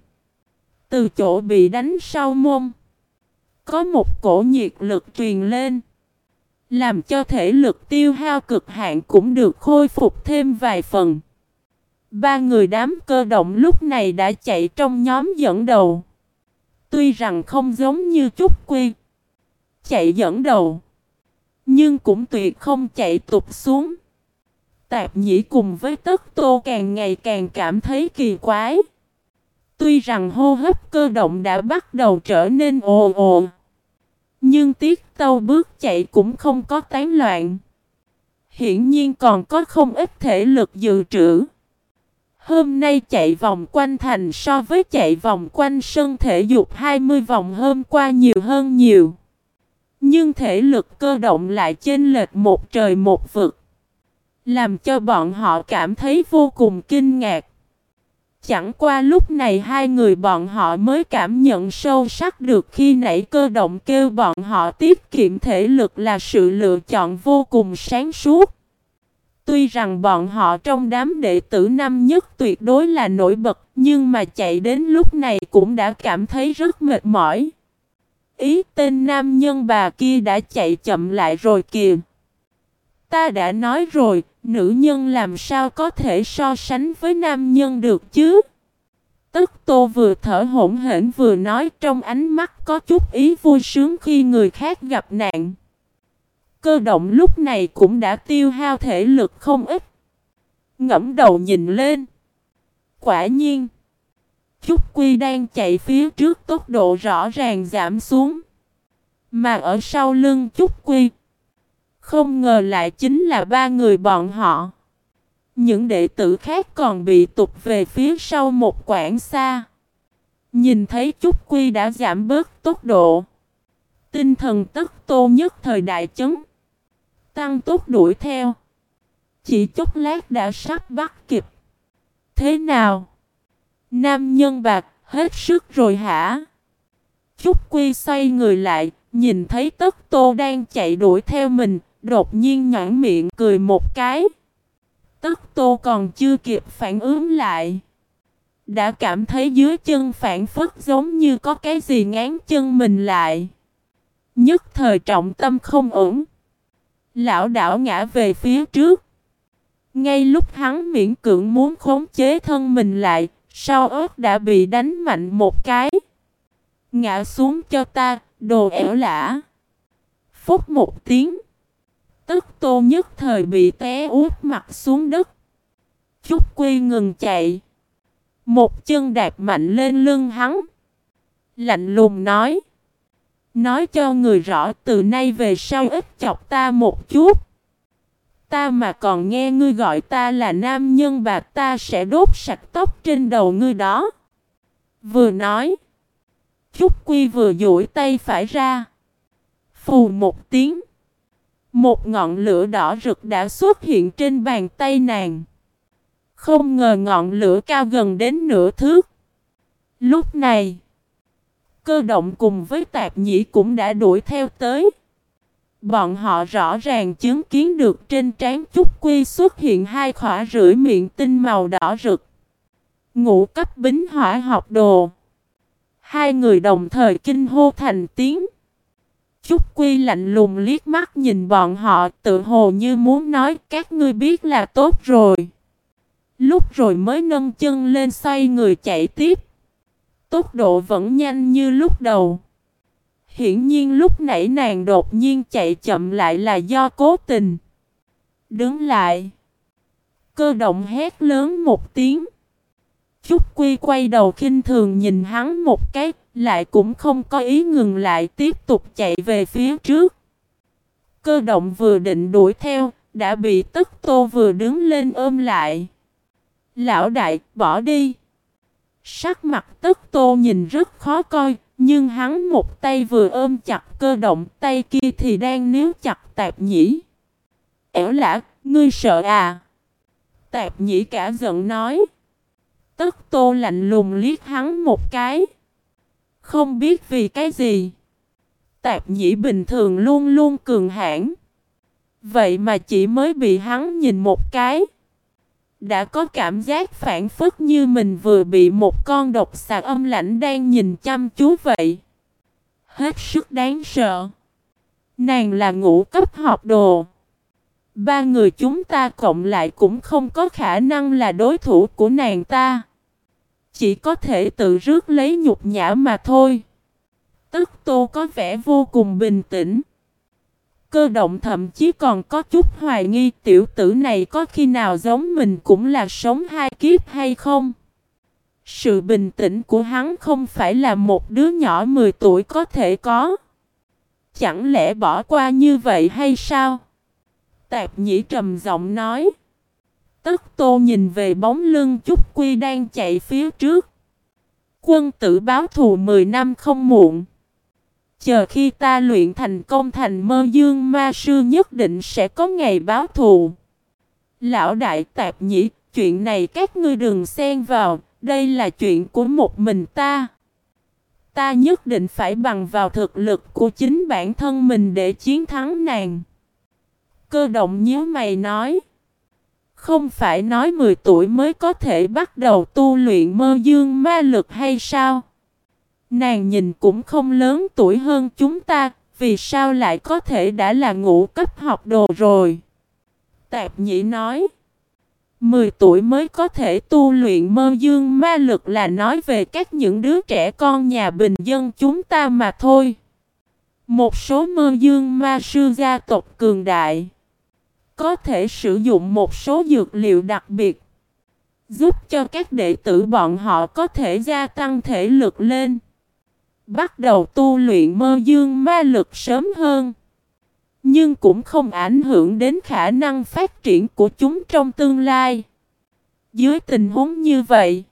Từ chỗ bị đánh sau mông. Có một cổ nhiệt lực truyền lên. Làm cho thể lực tiêu hao cực hạn cũng được khôi phục thêm vài phần. Ba người đám cơ động lúc này đã chạy trong nhóm dẫn đầu. Tuy rằng không giống như chút quy. Chạy dẫn đầu. Nhưng cũng tuyệt không chạy tụt xuống. Tạp nhĩ cùng với tất tô càng ngày càng cảm thấy kỳ quái. Tuy rằng hô hấp cơ động đã bắt đầu trở nên ồ ồ. Nhưng tiết tâu bước chạy cũng không có tán loạn. Hiển nhiên còn có không ít thể lực dự trữ. Hôm nay chạy vòng quanh thành so với chạy vòng quanh sân thể dục 20 vòng hôm qua nhiều hơn nhiều. Nhưng thể lực cơ động lại chênh lệch một trời một vực. Làm cho bọn họ cảm thấy vô cùng kinh ngạc. Chẳng qua lúc này hai người bọn họ mới cảm nhận sâu sắc được khi nãy cơ động kêu bọn họ tiết kiệm thể lực là sự lựa chọn vô cùng sáng suốt. Tuy rằng bọn họ trong đám đệ tử năm nhất tuyệt đối là nổi bật, nhưng mà chạy đến lúc này cũng đã cảm thấy rất mệt mỏi. Ý tên nam nhân bà kia đã chạy chậm lại rồi kìa. Ta đã nói rồi, nữ nhân làm sao có thể so sánh với nam nhân được chứ? Tức tô vừa thở hổn hển vừa nói trong ánh mắt có chút ý vui sướng khi người khác gặp nạn. Cơ động lúc này cũng đã tiêu hao thể lực không ít. Ngẫm đầu nhìn lên. Quả nhiên. Trúc Quy đang chạy phía trước tốc độ rõ ràng giảm xuống. Mà ở sau lưng Trúc Quy. Không ngờ lại chính là ba người bọn họ. Những đệ tử khác còn bị tụt về phía sau một quãng xa. Nhìn thấy Trúc Quy đã giảm bớt tốc độ. Tinh thần tất tô nhất thời đại chấn. Tăng tốc đuổi theo. Chỉ chốc lát đã sắp bắt kịp. Thế nào? Nam nhân bạc, hết sức rồi hả? Trúc Quy xoay người lại, nhìn thấy tất tô đang chạy đuổi theo mình, đột nhiên nhãn miệng cười một cái. Tất tô còn chưa kịp phản ứng lại. Đã cảm thấy dưới chân phản phất giống như có cái gì ngán chân mình lại. Nhất thời trọng tâm không ổn. Lão đảo ngã về phía trước. Ngay lúc hắn miễn cưỡng muốn khống chế thân mình lại, sau ớt đã bị đánh mạnh một cái. Ngã xuống cho ta, đồ ẻo lả. Phúc một tiếng. Tức tô nhất thời bị té út mặt xuống đất. Chúc Quy ngừng chạy. Một chân đạp mạnh lên lưng hắn. Lạnh lùng nói. Nói cho người rõ từ nay về sau ít chọc ta một chút. Ta mà còn nghe ngươi gọi ta là nam nhân bà ta sẽ đốt sạch tóc trên đầu ngươi đó. Vừa nói. Trúc Quy vừa duỗi tay phải ra. Phù một tiếng. Một ngọn lửa đỏ rực đã xuất hiện trên bàn tay nàng. Không ngờ ngọn lửa cao gần đến nửa thước. Lúc này, cơ động cùng với tạp nhĩ cũng đã đuổi theo tới. Bọn họ rõ ràng chứng kiến được trên trán Trúc Quy xuất hiện hai khỏa rưỡi miệng tinh màu đỏ rực. Ngũ cấp bính hỏa học đồ. Hai người đồng thời kinh hô thành tiếng. Trúc Quy lạnh lùng liếc mắt nhìn bọn họ, tự hồ như muốn nói, các ngươi biết là tốt rồi. Lúc rồi mới nâng chân lên xoay người chạy tiếp. Tốc độ vẫn nhanh như lúc đầu. Hiển nhiên lúc nãy nàng đột nhiên chạy chậm lại là do cố tình. Đứng lại. Cơ động hét lớn một tiếng. Trúc Quy quay đầu khinh thường nhìn hắn một cái, lại cũng không có ý ngừng lại tiếp tục chạy về phía trước. Cơ động vừa định đuổi theo, đã bị tức tô vừa đứng lên ôm lại. Lão đại, bỏ đi. Sắc mặt tức tô nhìn rất khó coi, nhưng hắn một tay vừa ôm chặt cơ động, tay kia thì đang níu chặt tạp nhĩ. Ẻo lã, ngươi sợ à? Tạp nhĩ cả giận nói. Tức tô lạnh lùng liếc hắn một cái. Không biết vì cái gì. Tạp nhĩ bình thường luôn luôn cường hãn. Vậy mà chỉ mới bị hắn nhìn một cái. Đã có cảm giác phản phất như mình vừa bị một con độc xà âm lãnh đang nhìn chăm chú vậy. Hết sức đáng sợ. Nàng là ngũ cấp học đồ. Ba người chúng ta cộng lại cũng không có khả năng là đối thủ của nàng ta. Chỉ có thể tự rước lấy nhục nhã mà thôi. Tức tô có vẻ vô cùng bình tĩnh. Cơ động thậm chí còn có chút hoài nghi tiểu tử này có khi nào giống mình cũng là sống hai kiếp hay không. Sự bình tĩnh của hắn không phải là một đứa nhỏ 10 tuổi có thể có. Chẳng lẽ bỏ qua như vậy hay sao? Tạp nhĩ trầm giọng nói. Tất tô nhìn về bóng lưng Trúc Quy đang chạy phía trước. Quân tử báo thù 10 năm không muộn. Chờ khi ta luyện thành công thành mơ dương ma sư nhất định sẽ có ngày báo thù. Lão đại tạp nhĩ, chuyện này các ngươi đừng xen vào, đây là chuyện của một mình ta. Ta nhất định phải bằng vào thực lực của chính bản thân mình để chiến thắng nàng. Cơ động nhớ mày nói. Không phải nói 10 tuổi mới có thể bắt đầu tu luyện mơ dương ma lực hay sao? Nàng nhìn cũng không lớn tuổi hơn chúng ta, vì sao lại có thể đã là ngũ cấp học đồ rồi? Tạp nhĩ nói. 10 tuổi mới có thể tu luyện mơ dương ma lực là nói về các những đứa trẻ con nhà bình dân chúng ta mà thôi. Một số mơ dương ma sư gia tộc cường đại có thể sử dụng một số dược liệu đặc biệt giúp cho các đệ tử bọn họ có thể gia tăng thể lực lên. Bắt đầu tu luyện mơ dương ma lực sớm hơn. Nhưng cũng không ảnh hưởng đến khả năng phát triển của chúng trong tương lai. Dưới tình huống như vậy,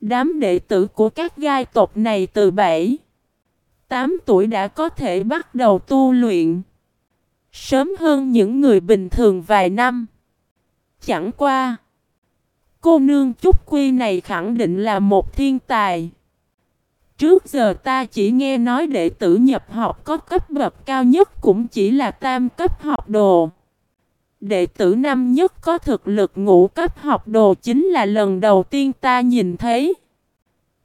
đám đệ tử của các gai tộc này từ 7, 8 tuổi đã có thể bắt đầu tu luyện. Sớm hơn những người bình thường vài năm. Chẳng qua, cô nương Trúc Quy này khẳng định là một thiên tài. Trước giờ ta chỉ nghe nói đệ tử nhập học có cấp bậc cao nhất cũng chỉ là tam cấp học đồ. Đệ tử năm nhất có thực lực ngũ cấp học đồ chính là lần đầu tiên ta nhìn thấy.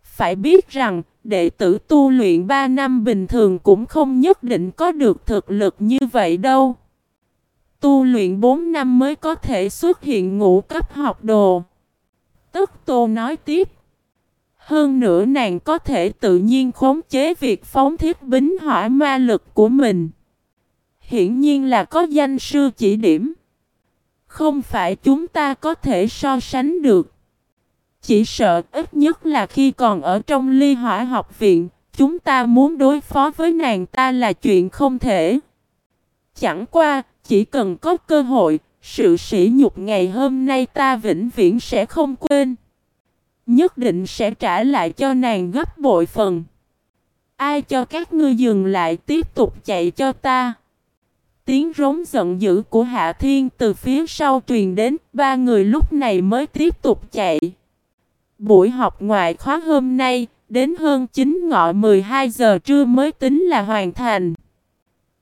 Phải biết rằng, đệ tử tu luyện 3 năm bình thường cũng không nhất định có được thực lực như vậy đâu. Tu luyện 4 năm mới có thể xuất hiện ngũ cấp học đồ. Tức Tô nói tiếp. Hơn nữa nàng có thể tự nhiên khống chế việc phóng thiết bính hỏa ma lực của mình. Hiển nhiên là có danh sư chỉ điểm. Không phải chúng ta có thể so sánh được. Chỉ sợ ít nhất là khi còn ở trong ly hỏa học viện, chúng ta muốn đối phó với nàng ta là chuyện không thể. Chẳng qua, chỉ cần có cơ hội, sự sỉ nhục ngày hôm nay ta vĩnh viễn sẽ không quên. Nhất định sẽ trả lại cho nàng gấp bội phần. Ai cho các ngươi dừng lại tiếp tục chạy cho ta. Tiếng rống giận dữ của Hạ Thiên từ phía sau truyền đến, ba người lúc này mới tiếp tục chạy. Buổi học ngoại khóa hôm nay, đến hơn 9 ngọ 12 giờ trưa mới tính là hoàn thành.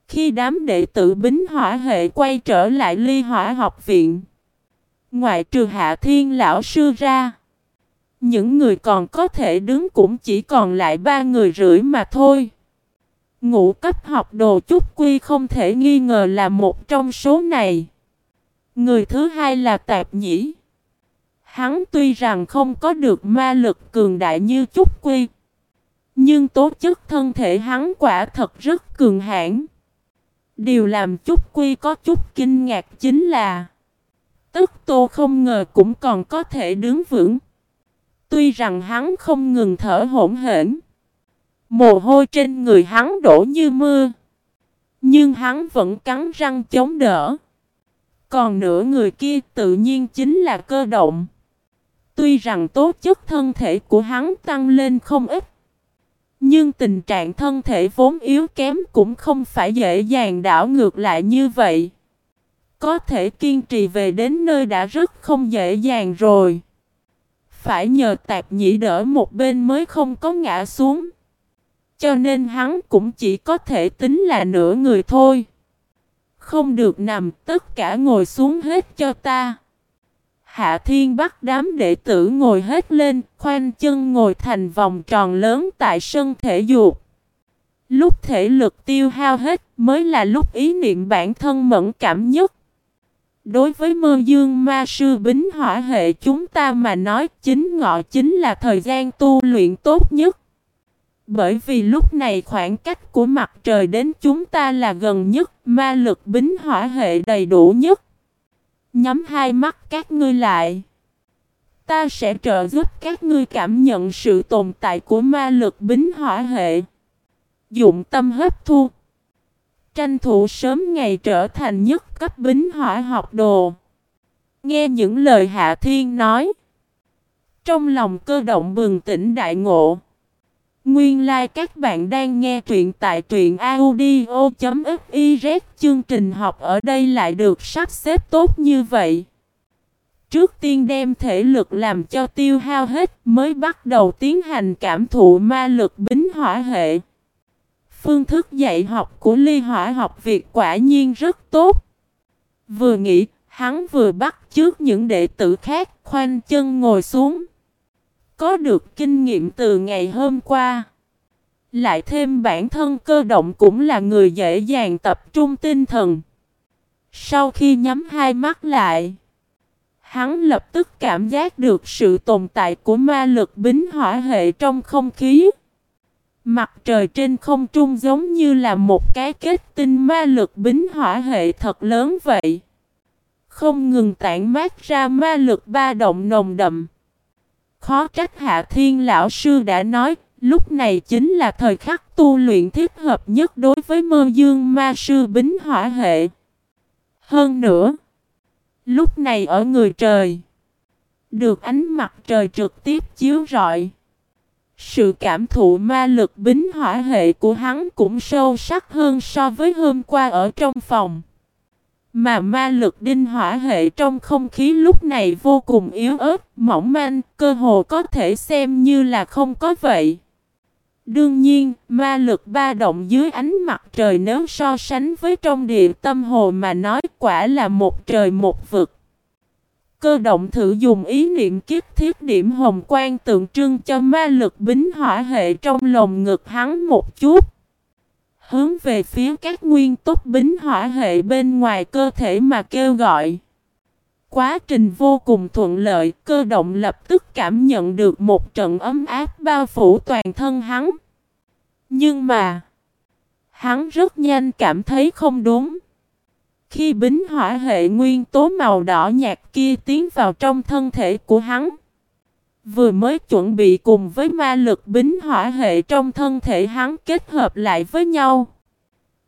Khi đám đệ tử bính hỏa hệ quay trở lại ly hỏa học viện, ngoại trừ Hạ Thiên lão sư ra, những người còn có thể đứng cũng chỉ còn lại ba người rưỡi mà thôi. Ngũ cấp học đồ chút quy không thể nghi ngờ là một trong số này. Người thứ hai là tạp nhĩ. Hắn tuy rằng không có được ma lực cường đại như chút quy. Nhưng tố chất thân thể hắn quả thật rất cường hãn. Điều làm chút quy có chút kinh ngạc chính là, Tức tô không ngờ cũng còn có thể đứng vững. Tuy rằng hắn không ngừng thở hổn hển. Mồ hôi trên người hắn đổ như mưa. Nhưng hắn vẫn cắn răng chống đỡ. Còn nửa người kia tự nhiên chính là cơ động. Tuy rằng tố chất thân thể của hắn tăng lên không ít. Nhưng tình trạng thân thể vốn yếu kém cũng không phải dễ dàng đảo ngược lại như vậy. Có thể kiên trì về đến nơi đã rất không dễ dàng rồi. Phải nhờ tạp nhĩ đỡ một bên mới không có ngã xuống. Cho nên hắn cũng chỉ có thể tính là nửa người thôi. Không được nằm, tất cả ngồi xuống hết cho ta. Hạ Thiên bắt đám đệ tử ngồi hết lên, khoanh chân ngồi thành vòng tròn lớn tại sân thể dục. Lúc thể lực tiêu hao hết mới là lúc ý niệm bản thân mẫn cảm nhất. Đối với mơ dương ma sư bính hỏa hệ chúng ta mà nói chính ngọ chính là thời gian tu luyện tốt nhất. Bởi vì lúc này khoảng cách của mặt trời đến chúng ta là gần nhất, ma lực bính hỏa hệ đầy đủ nhất. Nhắm hai mắt các ngươi lại. Ta sẽ trợ giúp các ngươi cảm nhận sự tồn tại của ma lực bính hỏa hệ. Dụng tâm hấp thu. Tranh thủ sớm ngày trở thành nhất cấp bính hỏa học đồ. Nghe những lời Hạ Thiên nói. Trong lòng cơ động bừng tỉnh đại ngộ. Nguyên lai like các bạn đang nghe truyện tại truyện audio.fiz chương trình học ở đây lại được sắp xếp tốt như vậy. Trước tiên đem thể lực làm cho tiêu hao hết, mới bắt đầu tiến hành cảm thụ ma lực bính hỏa hệ. Phương thức dạy học của ly hỏa học Việt quả nhiên rất tốt. Vừa nghĩ, hắn vừa bắt trước những đệ tử khác khoanh chân ngồi xuống. Có được kinh nghiệm từ ngày hôm qua. Lại thêm bản thân cơ động cũng là người dễ dàng tập trung tinh thần. Sau khi nhắm hai mắt lại, hắn lập tức cảm giác được sự tồn tại của ma lực bính hỏa hệ trong không khí. Mặt trời trên không trung giống như là một cái kết tinh ma lực bính hỏa hệ thật lớn vậy. Không ngừng tản mát ra ma lực ba động nồng đậm. Khó trách Hạ Thiên Lão Sư đã nói, lúc này chính là thời khắc tu luyện thích hợp nhất đối với mơ dương ma sư bính hỏa hệ. Hơn nữa, lúc này ở người trời, được ánh mặt trời trực tiếp chiếu rọi. Sự cảm thụ ma lực bính hỏa hệ của hắn cũng sâu sắc hơn so với hôm qua ở trong phòng. Mà ma lực đinh hỏa hệ trong không khí lúc này vô cùng yếu ớt, mỏng manh, cơ hồ có thể xem như là không có vậy. Đương nhiên, ma lực ba động dưới ánh mặt trời nếu so sánh với trong địa tâm hồ mà nói quả là một trời một vực. Cơ động thử dùng ý niệm kiếp thiết điểm hồng quang tượng trưng cho ma lực bính hỏa hệ trong lồng ngực hắn một chút. Hướng về phía các nguyên tố bính hỏa hệ bên ngoài cơ thể mà kêu gọi. Quá trình vô cùng thuận lợi, cơ động lập tức cảm nhận được một trận ấm áp bao phủ toàn thân hắn. Nhưng mà, hắn rất nhanh cảm thấy không đúng. Khi bính hỏa hệ nguyên tố màu đỏ nhạt kia tiến vào trong thân thể của hắn, vừa mới chuẩn bị cùng với ma lực bính hỏa hệ trong thân thể hắn kết hợp lại với nhau.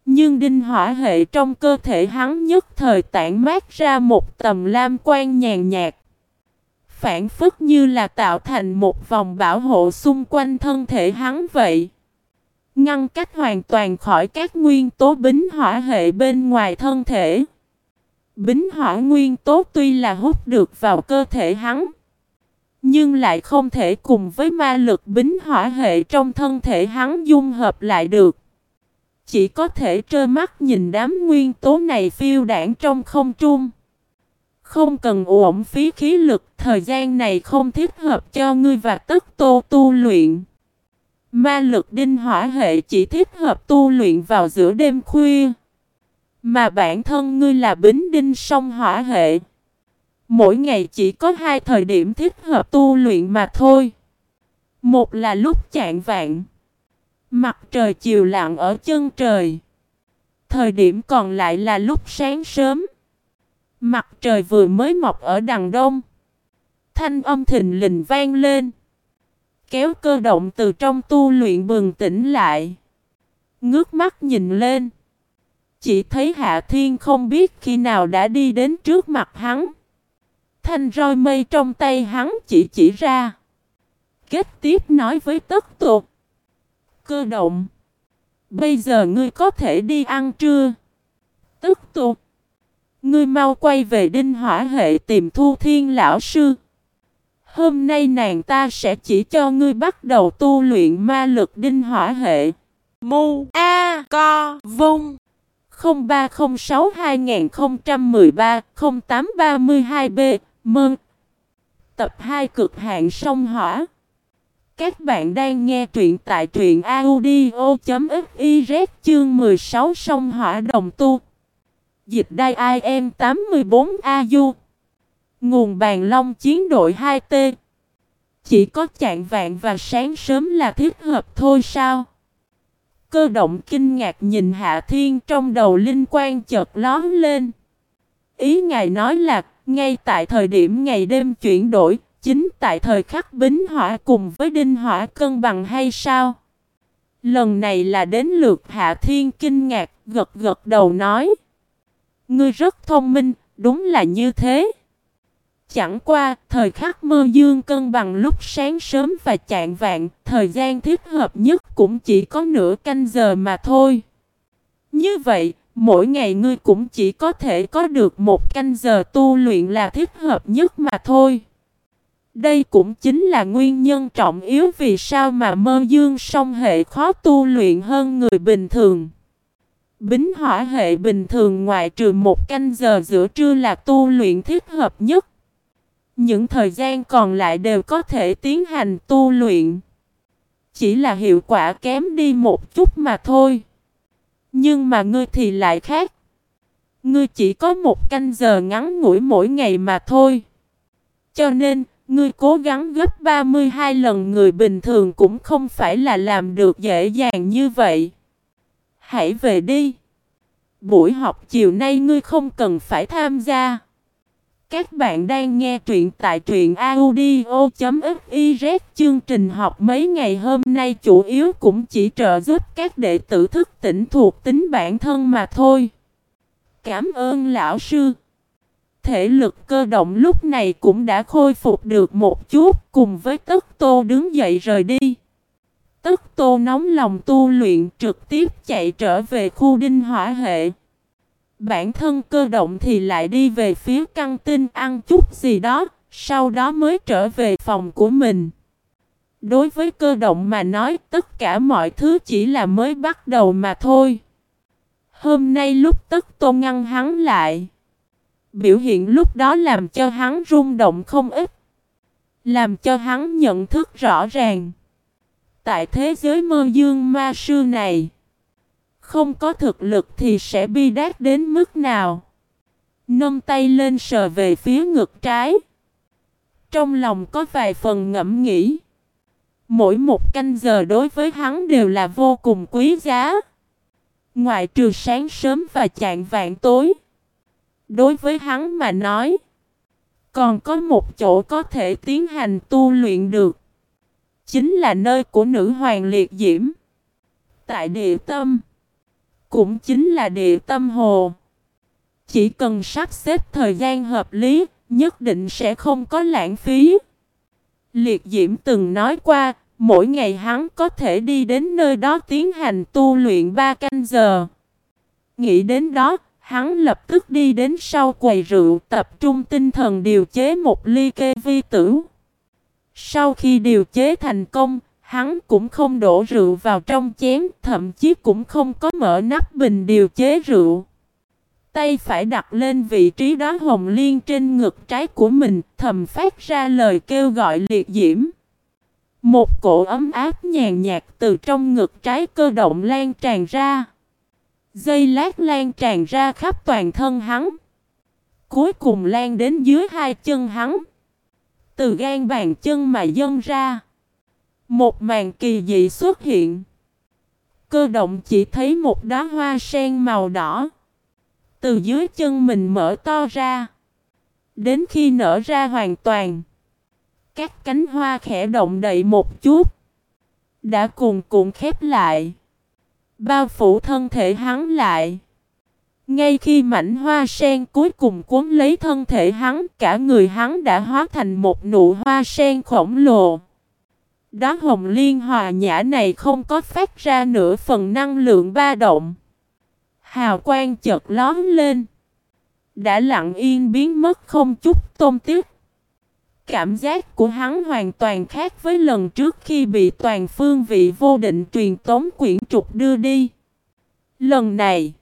Nhưng đinh hỏa hệ trong cơ thể hắn nhất thời tản mát ra một tầm lam quan nhàn nhạt. Phản phức như là tạo thành một vòng bảo hộ xung quanh thân thể hắn vậy. Ngăn cách hoàn toàn khỏi các nguyên tố bính hỏa hệ bên ngoài thân thể. Bính hỏa nguyên tố tuy là hút được vào cơ thể hắn. Nhưng lại không thể cùng với ma lực bính hỏa hệ trong thân thể hắn dung hợp lại được. Chỉ có thể trơ mắt nhìn đám nguyên tố này phiêu đảng trong không trung. Không cần uổng phí khí lực, thời gian này không thích hợp cho ngươi và tất tô tu luyện. Ma lực đinh hỏa hệ chỉ thích hợp tu luyện vào giữa đêm khuya. Mà bản thân ngươi là bính đinh song hỏa hệ. Mỗi ngày chỉ có hai thời điểm thích hợp tu luyện mà thôi. Một là lúc chạng vạn. Mặt trời chiều lặng ở chân trời. Thời điểm còn lại là lúc sáng sớm. Mặt trời vừa mới mọc ở đằng đông. Thanh âm thình lình vang lên. Kéo cơ động từ trong tu luyện bừng tỉnh lại. Ngước mắt nhìn lên. Chỉ thấy Hạ Thiên không biết khi nào đã đi đến trước mặt hắn. Thanh roi mây trong tay hắn chỉ chỉ ra. Kết tiếp nói với tất tục. Cơ động. Bây giờ ngươi có thể đi ăn trưa. Tức tục. Ngươi mau quay về đinh hỏa hệ tìm thu thiên lão sư. Hôm nay nàng ta sẽ chỉ cho ngươi bắt đầu tu luyện ma lực đinh hỏa hệ. Mu A Co Vung. 0306 2013 0832 B. Mơn Tập 2 cực hạn sông hỏa. Các bạn đang nghe truyện tại truyện audio.fiz chương 16 sông hỏa đồng tu. Dịch đai IM 84 AU Nguồn bàn long chiến đội 2T Chỉ có chạng vạn và sáng sớm là thích hợp thôi sao? Cơ động kinh ngạc nhìn Hạ Thiên trong đầu linh quan chợt lón lên. Ý ngài nói là, ngay tại thời điểm ngày đêm chuyển đổi, chính tại thời khắc bính hỏa cùng với đinh hỏa cân bằng hay sao? Lần này là đến lượt Hạ Thiên kinh ngạc, gật gật đầu nói. Ngươi rất thông minh, đúng là như thế. Chẳng qua, thời khắc mơ dương cân bằng lúc sáng sớm và chạng vạn, thời gian thích hợp nhất cũng chỉ có nửa canh giờ mà thôi. Như vậy, mỗi ngày ngươi cũng chỉ có thể có được một canh giờ tu luyện là thích hợp nhất mà thôi. Đây cũng chính là nguyên nhân trọng yếu vì sao mà mơ dương song hệ khó tu luyện hơn người bình thường. Bính hỏa hệ bình thường ngoại trừ một canh giờ giữa trưa là tu luyện thích hợp nhất. Những thời gian còn lại đều có thể tiến hành tu luyện. Chỉ là hiệu quả kém đi một chút mà thôi. Nhưng mà ngươi thì lại khác. Ngươi chỉ có một canh giờ ngắn ngủi mỗi ngày mà thôi. Cho nên, ngươi cố gắng gấp 32 lần người bình thường cũng không phải là làm được dễ dàng như vậy. Hãy về đi. Buổi học chiều nay ngươi không cần phải tham gia. Các bạn đang nghe truyện tại truyện audio.fiz chương trình học mấy ngày hôm nay chủ yếu cũng chỉ trợ giúp các đệ tử thức tỉnh thuộc tính bản thân mà thôi. Cảm ơn lão sư. Thể lực cơ động lúc này cũng đã khôi phục được một chút cùng với tất tô đứng dậy rời đi. Tất tô nóng lòng tu luyện trực tiếp chạy trở về khu đinh hỏa hệ. Bản thân cơ động thì lại đi về phía căng tin ăn chút gì đó, sau đó mới trở về phòng của mình. Đối với cơ động mà nói tất cả mọi thứ chỉ là mới bắt đầu mà thôi. Hôm nay lúc tất tô ngăn hắn lại. Biểu hiện lúc đó làm cho hắn rung động không ít. Làm cho hắn nhận thức rõ ràng. Tại thế giới mơ dương ma sư này. Không có thực lực thì sẽ bi đát đến mức nào. Nâng tay lên sờ về phía ngực trái. Trong lòng có vài phần ngẫm nghĩ. Mỗi một canh giờ đối với hắn đều là vô cùng quý giá. Ngoại trừ sáng sớm và chạng vạn tối. Đối với hắn mà nói. Còn có một chỗ có thể tiến hành tu luyện được. Chính là nơi của nữ hoàng liệt diễm. Tại địa tâm. Cũng chính là địa tâm hồ. Chỉ cần sắp xếp thời gian hợp lý, nhất định sẽ không có lãng phí. Liệt Diễm từng nói qua, mỗi ngày hắn có thể đi đến nơi đó tiến hành tu luyện ba canh giờ. Nghĩ đến đó, hắn lập tức đi đến sau quầy rượu tập trung tinh thần điều chế một ly kê vi tử. Sau khi điều chế thành công, Hắn cũng không đổ rượu vào trong chén, thậm chí cũng không có mở nắp bình điều chế rượu. Tay phải đặt lên vị trí đó hồng liên trên ngực trái của mình, thầm phát ra lời kêu gọi liệt diễm. Một cổ ấm áp nhàn nhạt từ trong ngực trái cơ động lan tràn ra. Dây lát lan tràn ra khắp toàn thân hắn. Cuối cùng lan đến dưới hai chân hắn. Từ gan bàn chân mà dâng ra. Một màn kỳ dị xuất hiện. Cơ động chỉ thấy một đóa hoa sen màu đỏ. Từ dưới chân mình mở to ra. Đến khi nở ra hoàn toàn. Các cánh hoa khẽ động đậy một chút. Đã cùng cuộn khép lại. Bao phủ thân thể hắn lại. Ngay khi mảnh hoa sen cuối cùng cuốn lấy thân thể hắn, cả người hắn đã hóa thành một nụ hoa sen khổng lồ. Đó hồng liên hòa nhã này không có phát ra nửa phần năng lượng ba động. Hào quang chợt lón lên. Đã lặng yên biến mất không chút tôn tiếc. Cảm giác của hắn hoàn toàn khác với lần trước khi bị toàn phương vị vô định truyền tống quyển trục đưa đi. Lần này,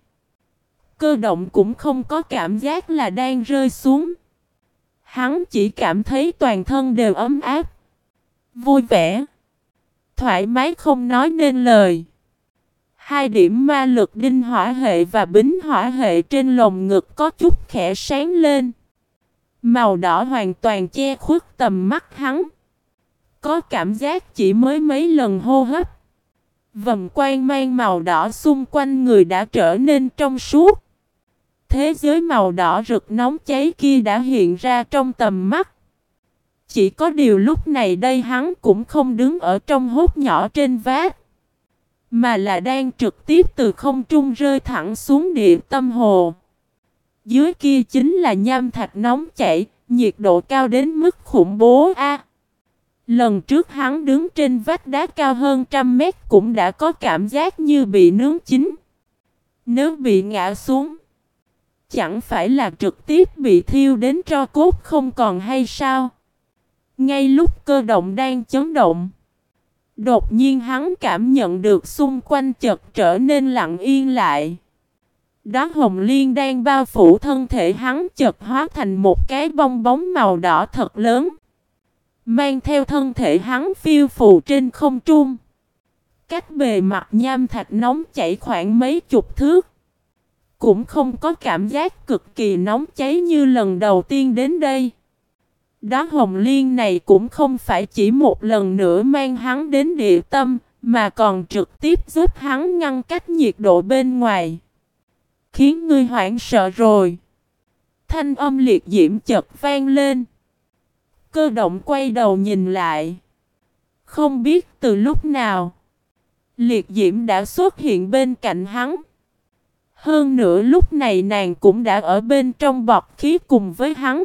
cơ động cũng không có cảm giác là đang rơi xuống. Hắn chỉ cảm thấy toàn thân đều ấm áp vui vẻ, thoải mái không nói nên lời. Hai điểm ma lực đinh hỏa hệ và bính hỏa hệ trên lồng ngực có chút khẽ sáng lên. Màu đỏ hoàn toàn che khuất tầm mắt hắn. Có cảm giác chỉ mới mấy lần hô hấp. Vầng quang mang màu đỏ xung quanh người đã trở nên trong suốt. Thế giới màu đỏ rực nóng cháy kia đã hiện ra trong tầm mắt. Chỉ có điều lúc này đây hắn cũng không đứng ở trong hốt nhỏ trên vát. Mà là đang trực tiếp từ không trung rơi thẳng xuống địa tâm hồ. Dưới kia chính là nham thạch nóng chảy, nhiệt độ cao đến mức khủng bố a. lần trước hắn đứng trên vách đá cao hơn trăm mét cũng đã có cảm giác như bị nướng chín. Nếu bị ngã xuống, chẳng phải là trực tiếp bị thiêu đến tro cốt không còn hay sao? Ngay lúc cơ động đang chấn động, đột nhiên hắn cảm nhận được xung quanh chợt trở nên lặng yên lại. Đó hồng liên đang bao phủ thân thể hắn chợt hóa thành một cái bong bóng màu đỏ thật lớn. Mang theo thân thể hắn phiêu phù trên không trung. Cách bề mặt nham thạch nóng chảy khoảng mấy chục thước. Cũng không có cảm giác cực kỳ nóng cháy như lần đầu tiên đến đây. Đó hồng liên này cũng không phải chỉ một lần nữa mang hắn đến địa tâm, mà còn trực tiếp giúp hắn ngăn cách nhiệt độ bên ngoài khiến ngươi hoảng sợ rồi. Thanh âm liệt diễm chợt vang lên. Cơ động quay đầu nhìn lại. Không biết từ lúc nào. Liệt diễm đã xuất hiện bên cạnh hắn. Hơn nữa lúc này nàng cũng đã ở bên trong bọc khí cùng với hắn.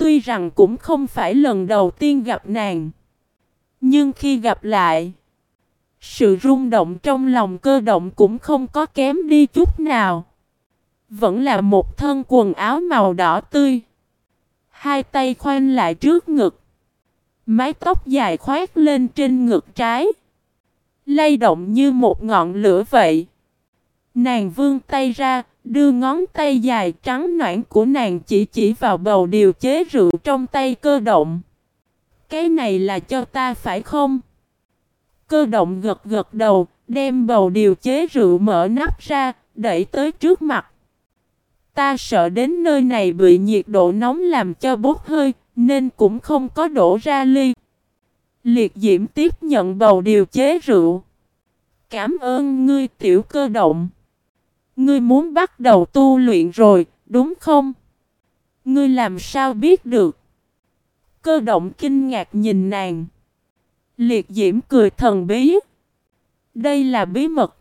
Tuy rằng cũng không phải lần đầu tiên gặp nàng. Nhưng khi gặp lại. Sự rung động trong lòng cơ động cũng không có kém đi chút nào. Vẫn là một thân quần áo màu đỏ tươi. Hai tay khoanh lại trước ngực. Mái tóc dài khoét lên trên ngực trái. lay động như một ngọn lửa vậy. Nàng vươn tay ra, đưa ngón tay dài trắng noãn của nàng chỉ chỉ vào bầu điều chế rượu trong tay cơ động. Cái này là cho ta phải không? Cơ động gật gật đầu, đem bầu điều chế rượu mở nắp ra, đẩy tới trước mặt. Ta sợ đến nơi này bị nhiệt độ nóng làm cho bốc hơi, nên cũng không có đổ ra ly. Liệt diễm tiếp nhận bầu điều chế rượu. Cảm ơn ngươi tiểu cơ động. Ngươi muốn bắt đầu tu luyện rồi, đúng không? Ngươi làm sao biết được? Cơ động kinh ngạc nhìn nàng. Liệt diễm cười thần bí. Đây là bí mật.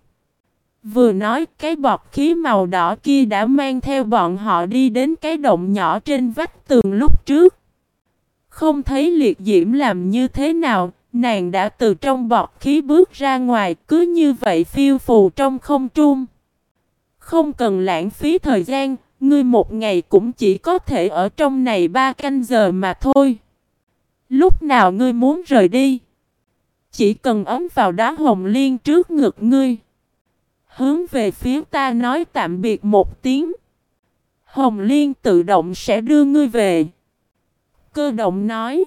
Vừa nói cái bọt khí màu đỏ kia đã mang theo bọn họ đi đến cái động nhỏ trên vách tường lúc trước. Không thấy liệt diễm làm như thế nào, nàng đã từ trong bọt khí bước ra ngoài cứ như vậy phiêu phù trong không trung. Không cần lãng phí thời gian, ngươi một ngày cũng chỉ có thể ở trong này ba canh giờ mà thôi. Lúc nào ngươi muốn rời đi? Chỉ cần ấm vào đá hồng liên trước ngực ngươi. Hướng về phía ta nói tạm biệt một tiếng. Hồng Liên tự động sẽ đưa ngươi về. Cơ động nói.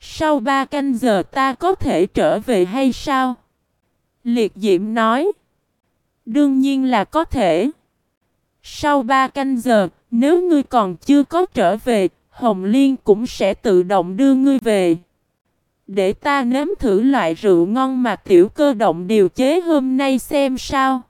Sau ba canh giờ ta có thể trở về hay sao? Liệt diễm nói. Đương nhiên là có thể. Sau ba canh giờ, nếu ngươi còn chưa có trở về, Hồng Liên cũng sẽ tự động đưa ngươi về. Để ta nếm thử loại rượu ngon mà tiểu cơ động điều chế hôm nay xem sao.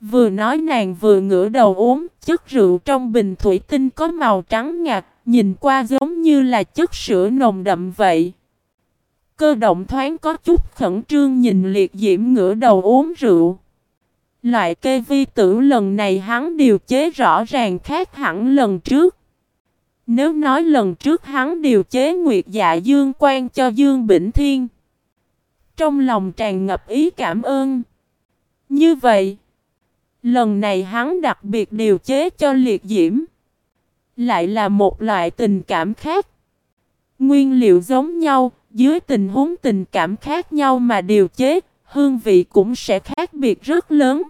Vừa nói nàng vừa ngửa đầu uống, chất rượu trong bình thủy tinh có màu trắng ngạt, nhìn qua giống như là chất sữa nồng đậm vậy. Cơ động thoáng có chút khẩn trương nhìn liệt diễm ngửa đầu uống rượu. Loại kê vi tử lần này hắn điều chế rõ ràng khác hẳn lần trước. Nếu nói lần trước hắn điều chế nguyệt dạ dương quan cho Dương Bỉnh Thiên. Trong lòng tràn ngập ý cảm ơn. Như vậy, lần này hắn đặc biệt điều chế cho liệt diễm. Lại là một loại tình cảm khác. Nguyên liệu giống nhau, dưới tình huống tình cảm khác nhau mà điều chế, hương vị cũng sẽ khác biệt rất lớn.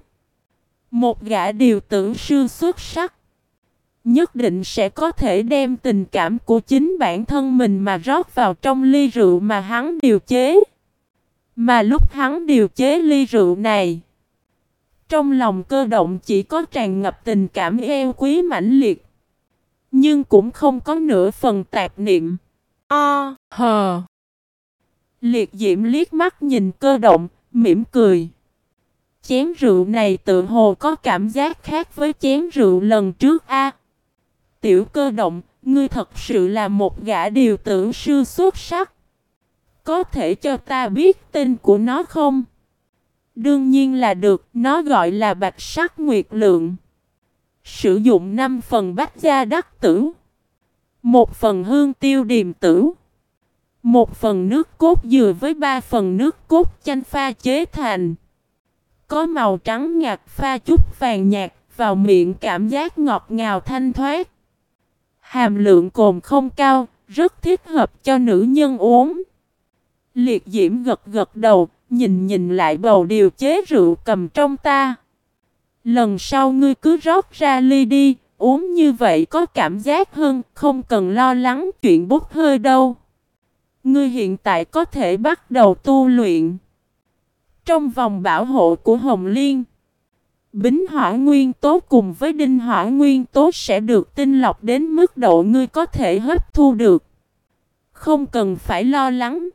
Một gã điều tử sư xuất sắc nhất định sẽ có thể đem tình cảm của chính bản thân mình mà rót vào trong ly rượu mà hắn điều chế. Mà lúc hắn điều chế ly rượu này, trong lòng cơ động chỉ có tràn ngập tình cảm eo quý mãnh liệt, nhưng cũng không có nửa phần tạp niệm. O, hờ. Liệt diễm liếc mắt nhìn cơ động, mỉm cười. Chén rượu này tự hồ có cảm giác khác với chén rượu lần trước a. Tiểu cơ động, ngươi thật sự là một gã điều tử sư xuất sắc. Có thể cho ta biết tên của nó không? Đương nhiên là được, nó gọi là bạch sắc nguyệt lượng. Sử dụng 5 phần bách gia đắc tử. Một phần hương tiêu điềm tử. Một phần nước cốt dừa với ba phần nước cốt chanh pha chế thành. Có màu trắng nhạt pha chút vàng nhạt, vào miệng cảm giác ngọt ngào thanh thoát. Hàm lượng cồn không cao, rất thích hợp cho nữ nhân uống. Liệt diễm gật gật đầu, nhìn nhìn lại bầu điều chế rượu cầm trong ta. Lần sau ngươi cứ rót ra ly đi, uống như vậy có cảm giác hơn, không cần lo lắng chuyện bút hơi đâu. Ngươi hiện tại có thể bắt đầu tu luyện. Trong vòng bảo hộ của Hồng Liên, Bính hỏa nguyên tố cùng với đinh hỏa nguyên tố sẽ được tinh lọc đến mức độ ngươi có thể hấp thu được. Không cần phải lo lắng.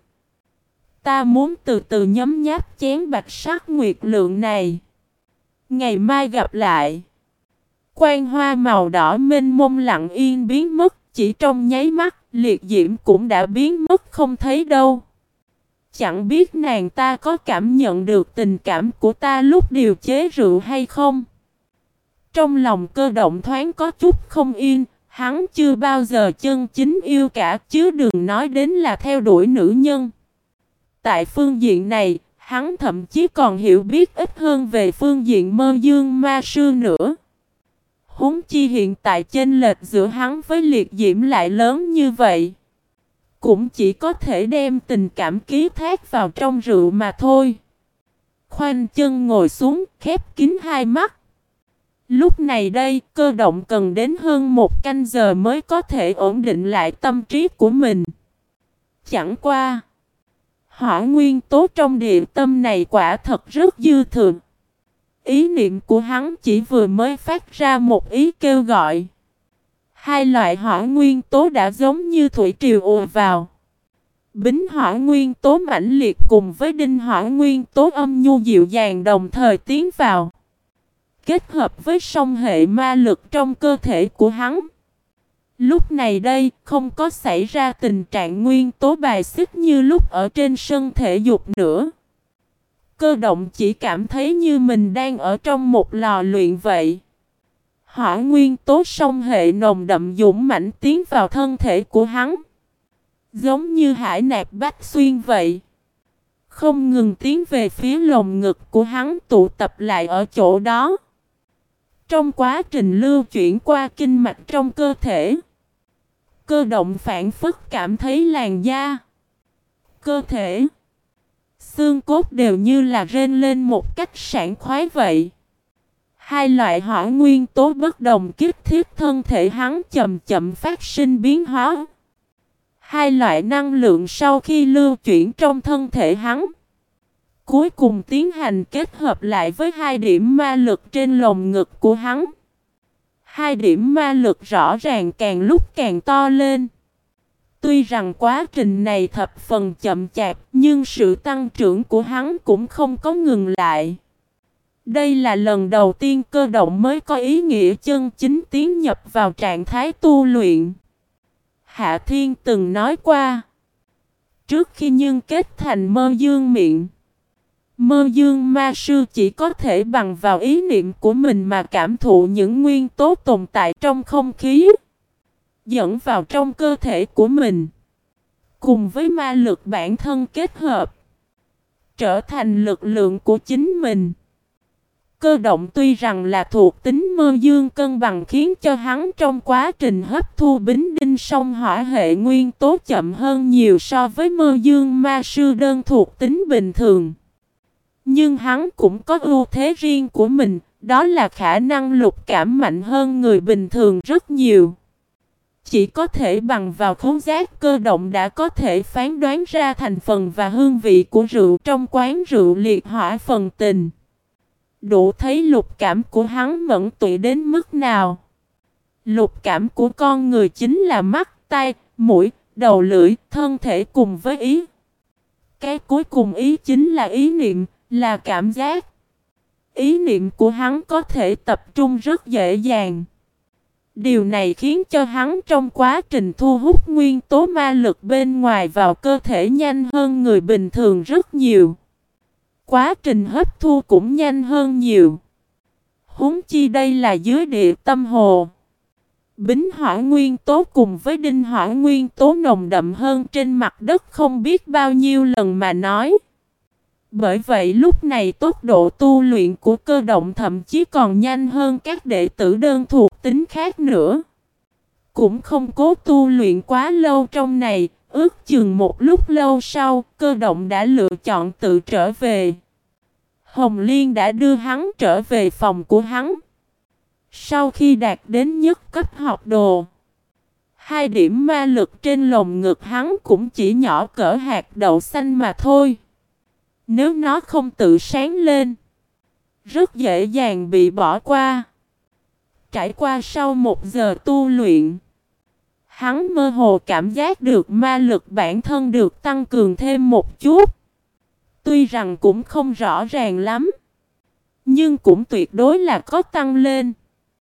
Ta muốn từ từ nhấm nháp chén bạch sắc nguyệt lượng này. Ngày mai gặp lại. Quan hoa màu đỏ mênh mông lặng yên biến mất, chỉ trong nháy mắt, liệt diễm cũng đã biến mất không thấy đâu. Chẳng biết nàng ta có cảm nhận được tình cảm của ta lúc điều chế rượu hay không. Trong lòng cơ động thoáng có chút không yên, hắn chưa bao giờ chân chính yêu cả chứ đừng nói đến là theo đuổi nữ nhân. Tại phương diện này, hắn thậm chí còn hiểu biết ít hơn về phương diện mơ dương ma sư nữa. Húng chi hiện tại chênh lệch giữa hắn với liệt diễm lại lớn như vậy. Cũng chỉ có thể đem tình cảm ký thác vào trong rượu mà thôi. Khoanh chân ngồi xuống, khép kín hai mắt. Lúc này đây, cơ động cần đến hơn một canh giờ mới có thể ổn định lại tâm trí của mình. Chẳng qua, hỏa nguyên tố trong địa tâm này quả thật rất dư thừa. Ý niệm của hắn chỉ vừa mới phát ra một ý kêu gọi. Hai loại hỏa nguyên tố đã giống như thủy triều ùa vào. Bính hỏa nguyên tố mãnh liệt cùng với đinh hỏa nguyên tố âm nhu dịu dàng đồng thời tiến vào. Kết hợp với song hệ ma lực trong cơ thể của hắn. Lúc này đây, không có xảy ra tình trạng nguyên tố bài xích như lúc ở trên sân thể dục nữa. Cơ động chỉ cảm thấy như mình đang ở trong một lò luyện vậy. Hỏa nguyên tố sông hệ nồng đậm dũng mãnh tiến vào thân thể của hắn. Giống như hải nạp bách xuyên vậy. Không ngừng tiến về phía lồng ngực của hắn tụ tập lại ở chỗ đó. Trong quá trình lưu chuyển qua kinh mạch trong cơ thể, cơ động phản phức cảm thấy làn da, cơ thể, xương cốt đều như là rên lên một cách sảng khoái vậy. Hai loại hỏa nguyên tố bất đồng kích thiết thân thể hắn chậm chậm phát sinh biến hóa. Hai loại năng lượng sau khi lưu chuyển trong thân thể hắn, Cuối cùng tiến hành kết hợp lại với hai điểm ma lực trên lồng ngực của hắn. Hai điểm ma lực rõ ràng càng lúc càng to lên. Tuy rằng quá trình này thập phần chậm chạp, Nhưng sự tăng trưởng của hắn cũng không có ngừng lại đây là lần đầu tiên cơ động mới có ý nghĩa chân chính tiến nhập vào trạng thái tu luyện. Hạ Thiên từng nói qua. Trước khi nhân kết thành mơ dương miệng. Mơ dương ma sư chỉ có thể bằng vào ý niệm của mình mà cảm thụ những nguyên tố tồn tại trong không khí. Dẫn vào trong cơ thể của mình. Cùng với ma lực bản thân kết hợp. Trở thành lực lượng của chính mình. Cơ động tuy rằng là thuộc tính mơ dương cân bằng khiến cho hắn trong quá trình hấp thu bính đinh song hỏa hệ nguyên tố chậm hơn nhiều so với mơ dương ma sư đơn thuộc tính bình thường. Nhưng hắn cũng có ưu thế riêng của mình, đó là khả năng lục cảm mạnh hơn người bình thường rất nhiều. Chỉ có thể bằng vào khấu giác cơ động đã có thể phán đoán ra thành phần và hương vị của rượu trong quán rượu liệt hỏa phần tình. Đủ thấy lục cảm của hắn mẫn tụy đến mức nào. Lục cảm của con người chính là mắt, tai, mũi, đầu lưỡi, thân thể cùng với ý. Cái cuối cùng ý chính là ý niệm, là cảm giác. Ý niệm của hắn có thể tập trung rất dễ dàng. Điều này khiến cho hắn trong quá trình thu hút nguyên tố ma lực bên ngoài vào cơ thể nhanh hơn người bình thường rất nhiều. Quá trình hấp thu cũng nhanh hơn nhiều. Húng chi đây là dưới địa tâm hồ. Bính hỏa nguyên tố cùng với đinh hỏa nguyên tố nồng đậm hơn trên mặt đất không biết bao nhiêu lần mà nói. Bởi vậy lúc này tốc độ tu luyện của cơ động thậm chí còn nhanh hơn các đệ tử đơn thuộc tính khác nữa. Cũng không cố tu luyện quá lâu trong này, ước chừng một lúc lâu sau, cơ động đã lựa chọn tự trở về. Hồng Liên đã đưa hắn trở về phòng của hắn. Sau khi đạt đến nhất cấp học đồ, hai điểm ma lực trên lồng ngực hắn cũng chỉ nhỏ cỡ hạt đậu xanh mà thôi. Nếu nó không tự sáng lên, rất dễ dàng bị bỏ qua. Trải qua sau một giờ tu luyện, hắn mơ hồ cảm giác được ma lực bản thân được tăng cường thêm một chút. Tuy rằng cũng không rõ ràng lắm, nhưng cũng tuyệt đối là có tăng lên.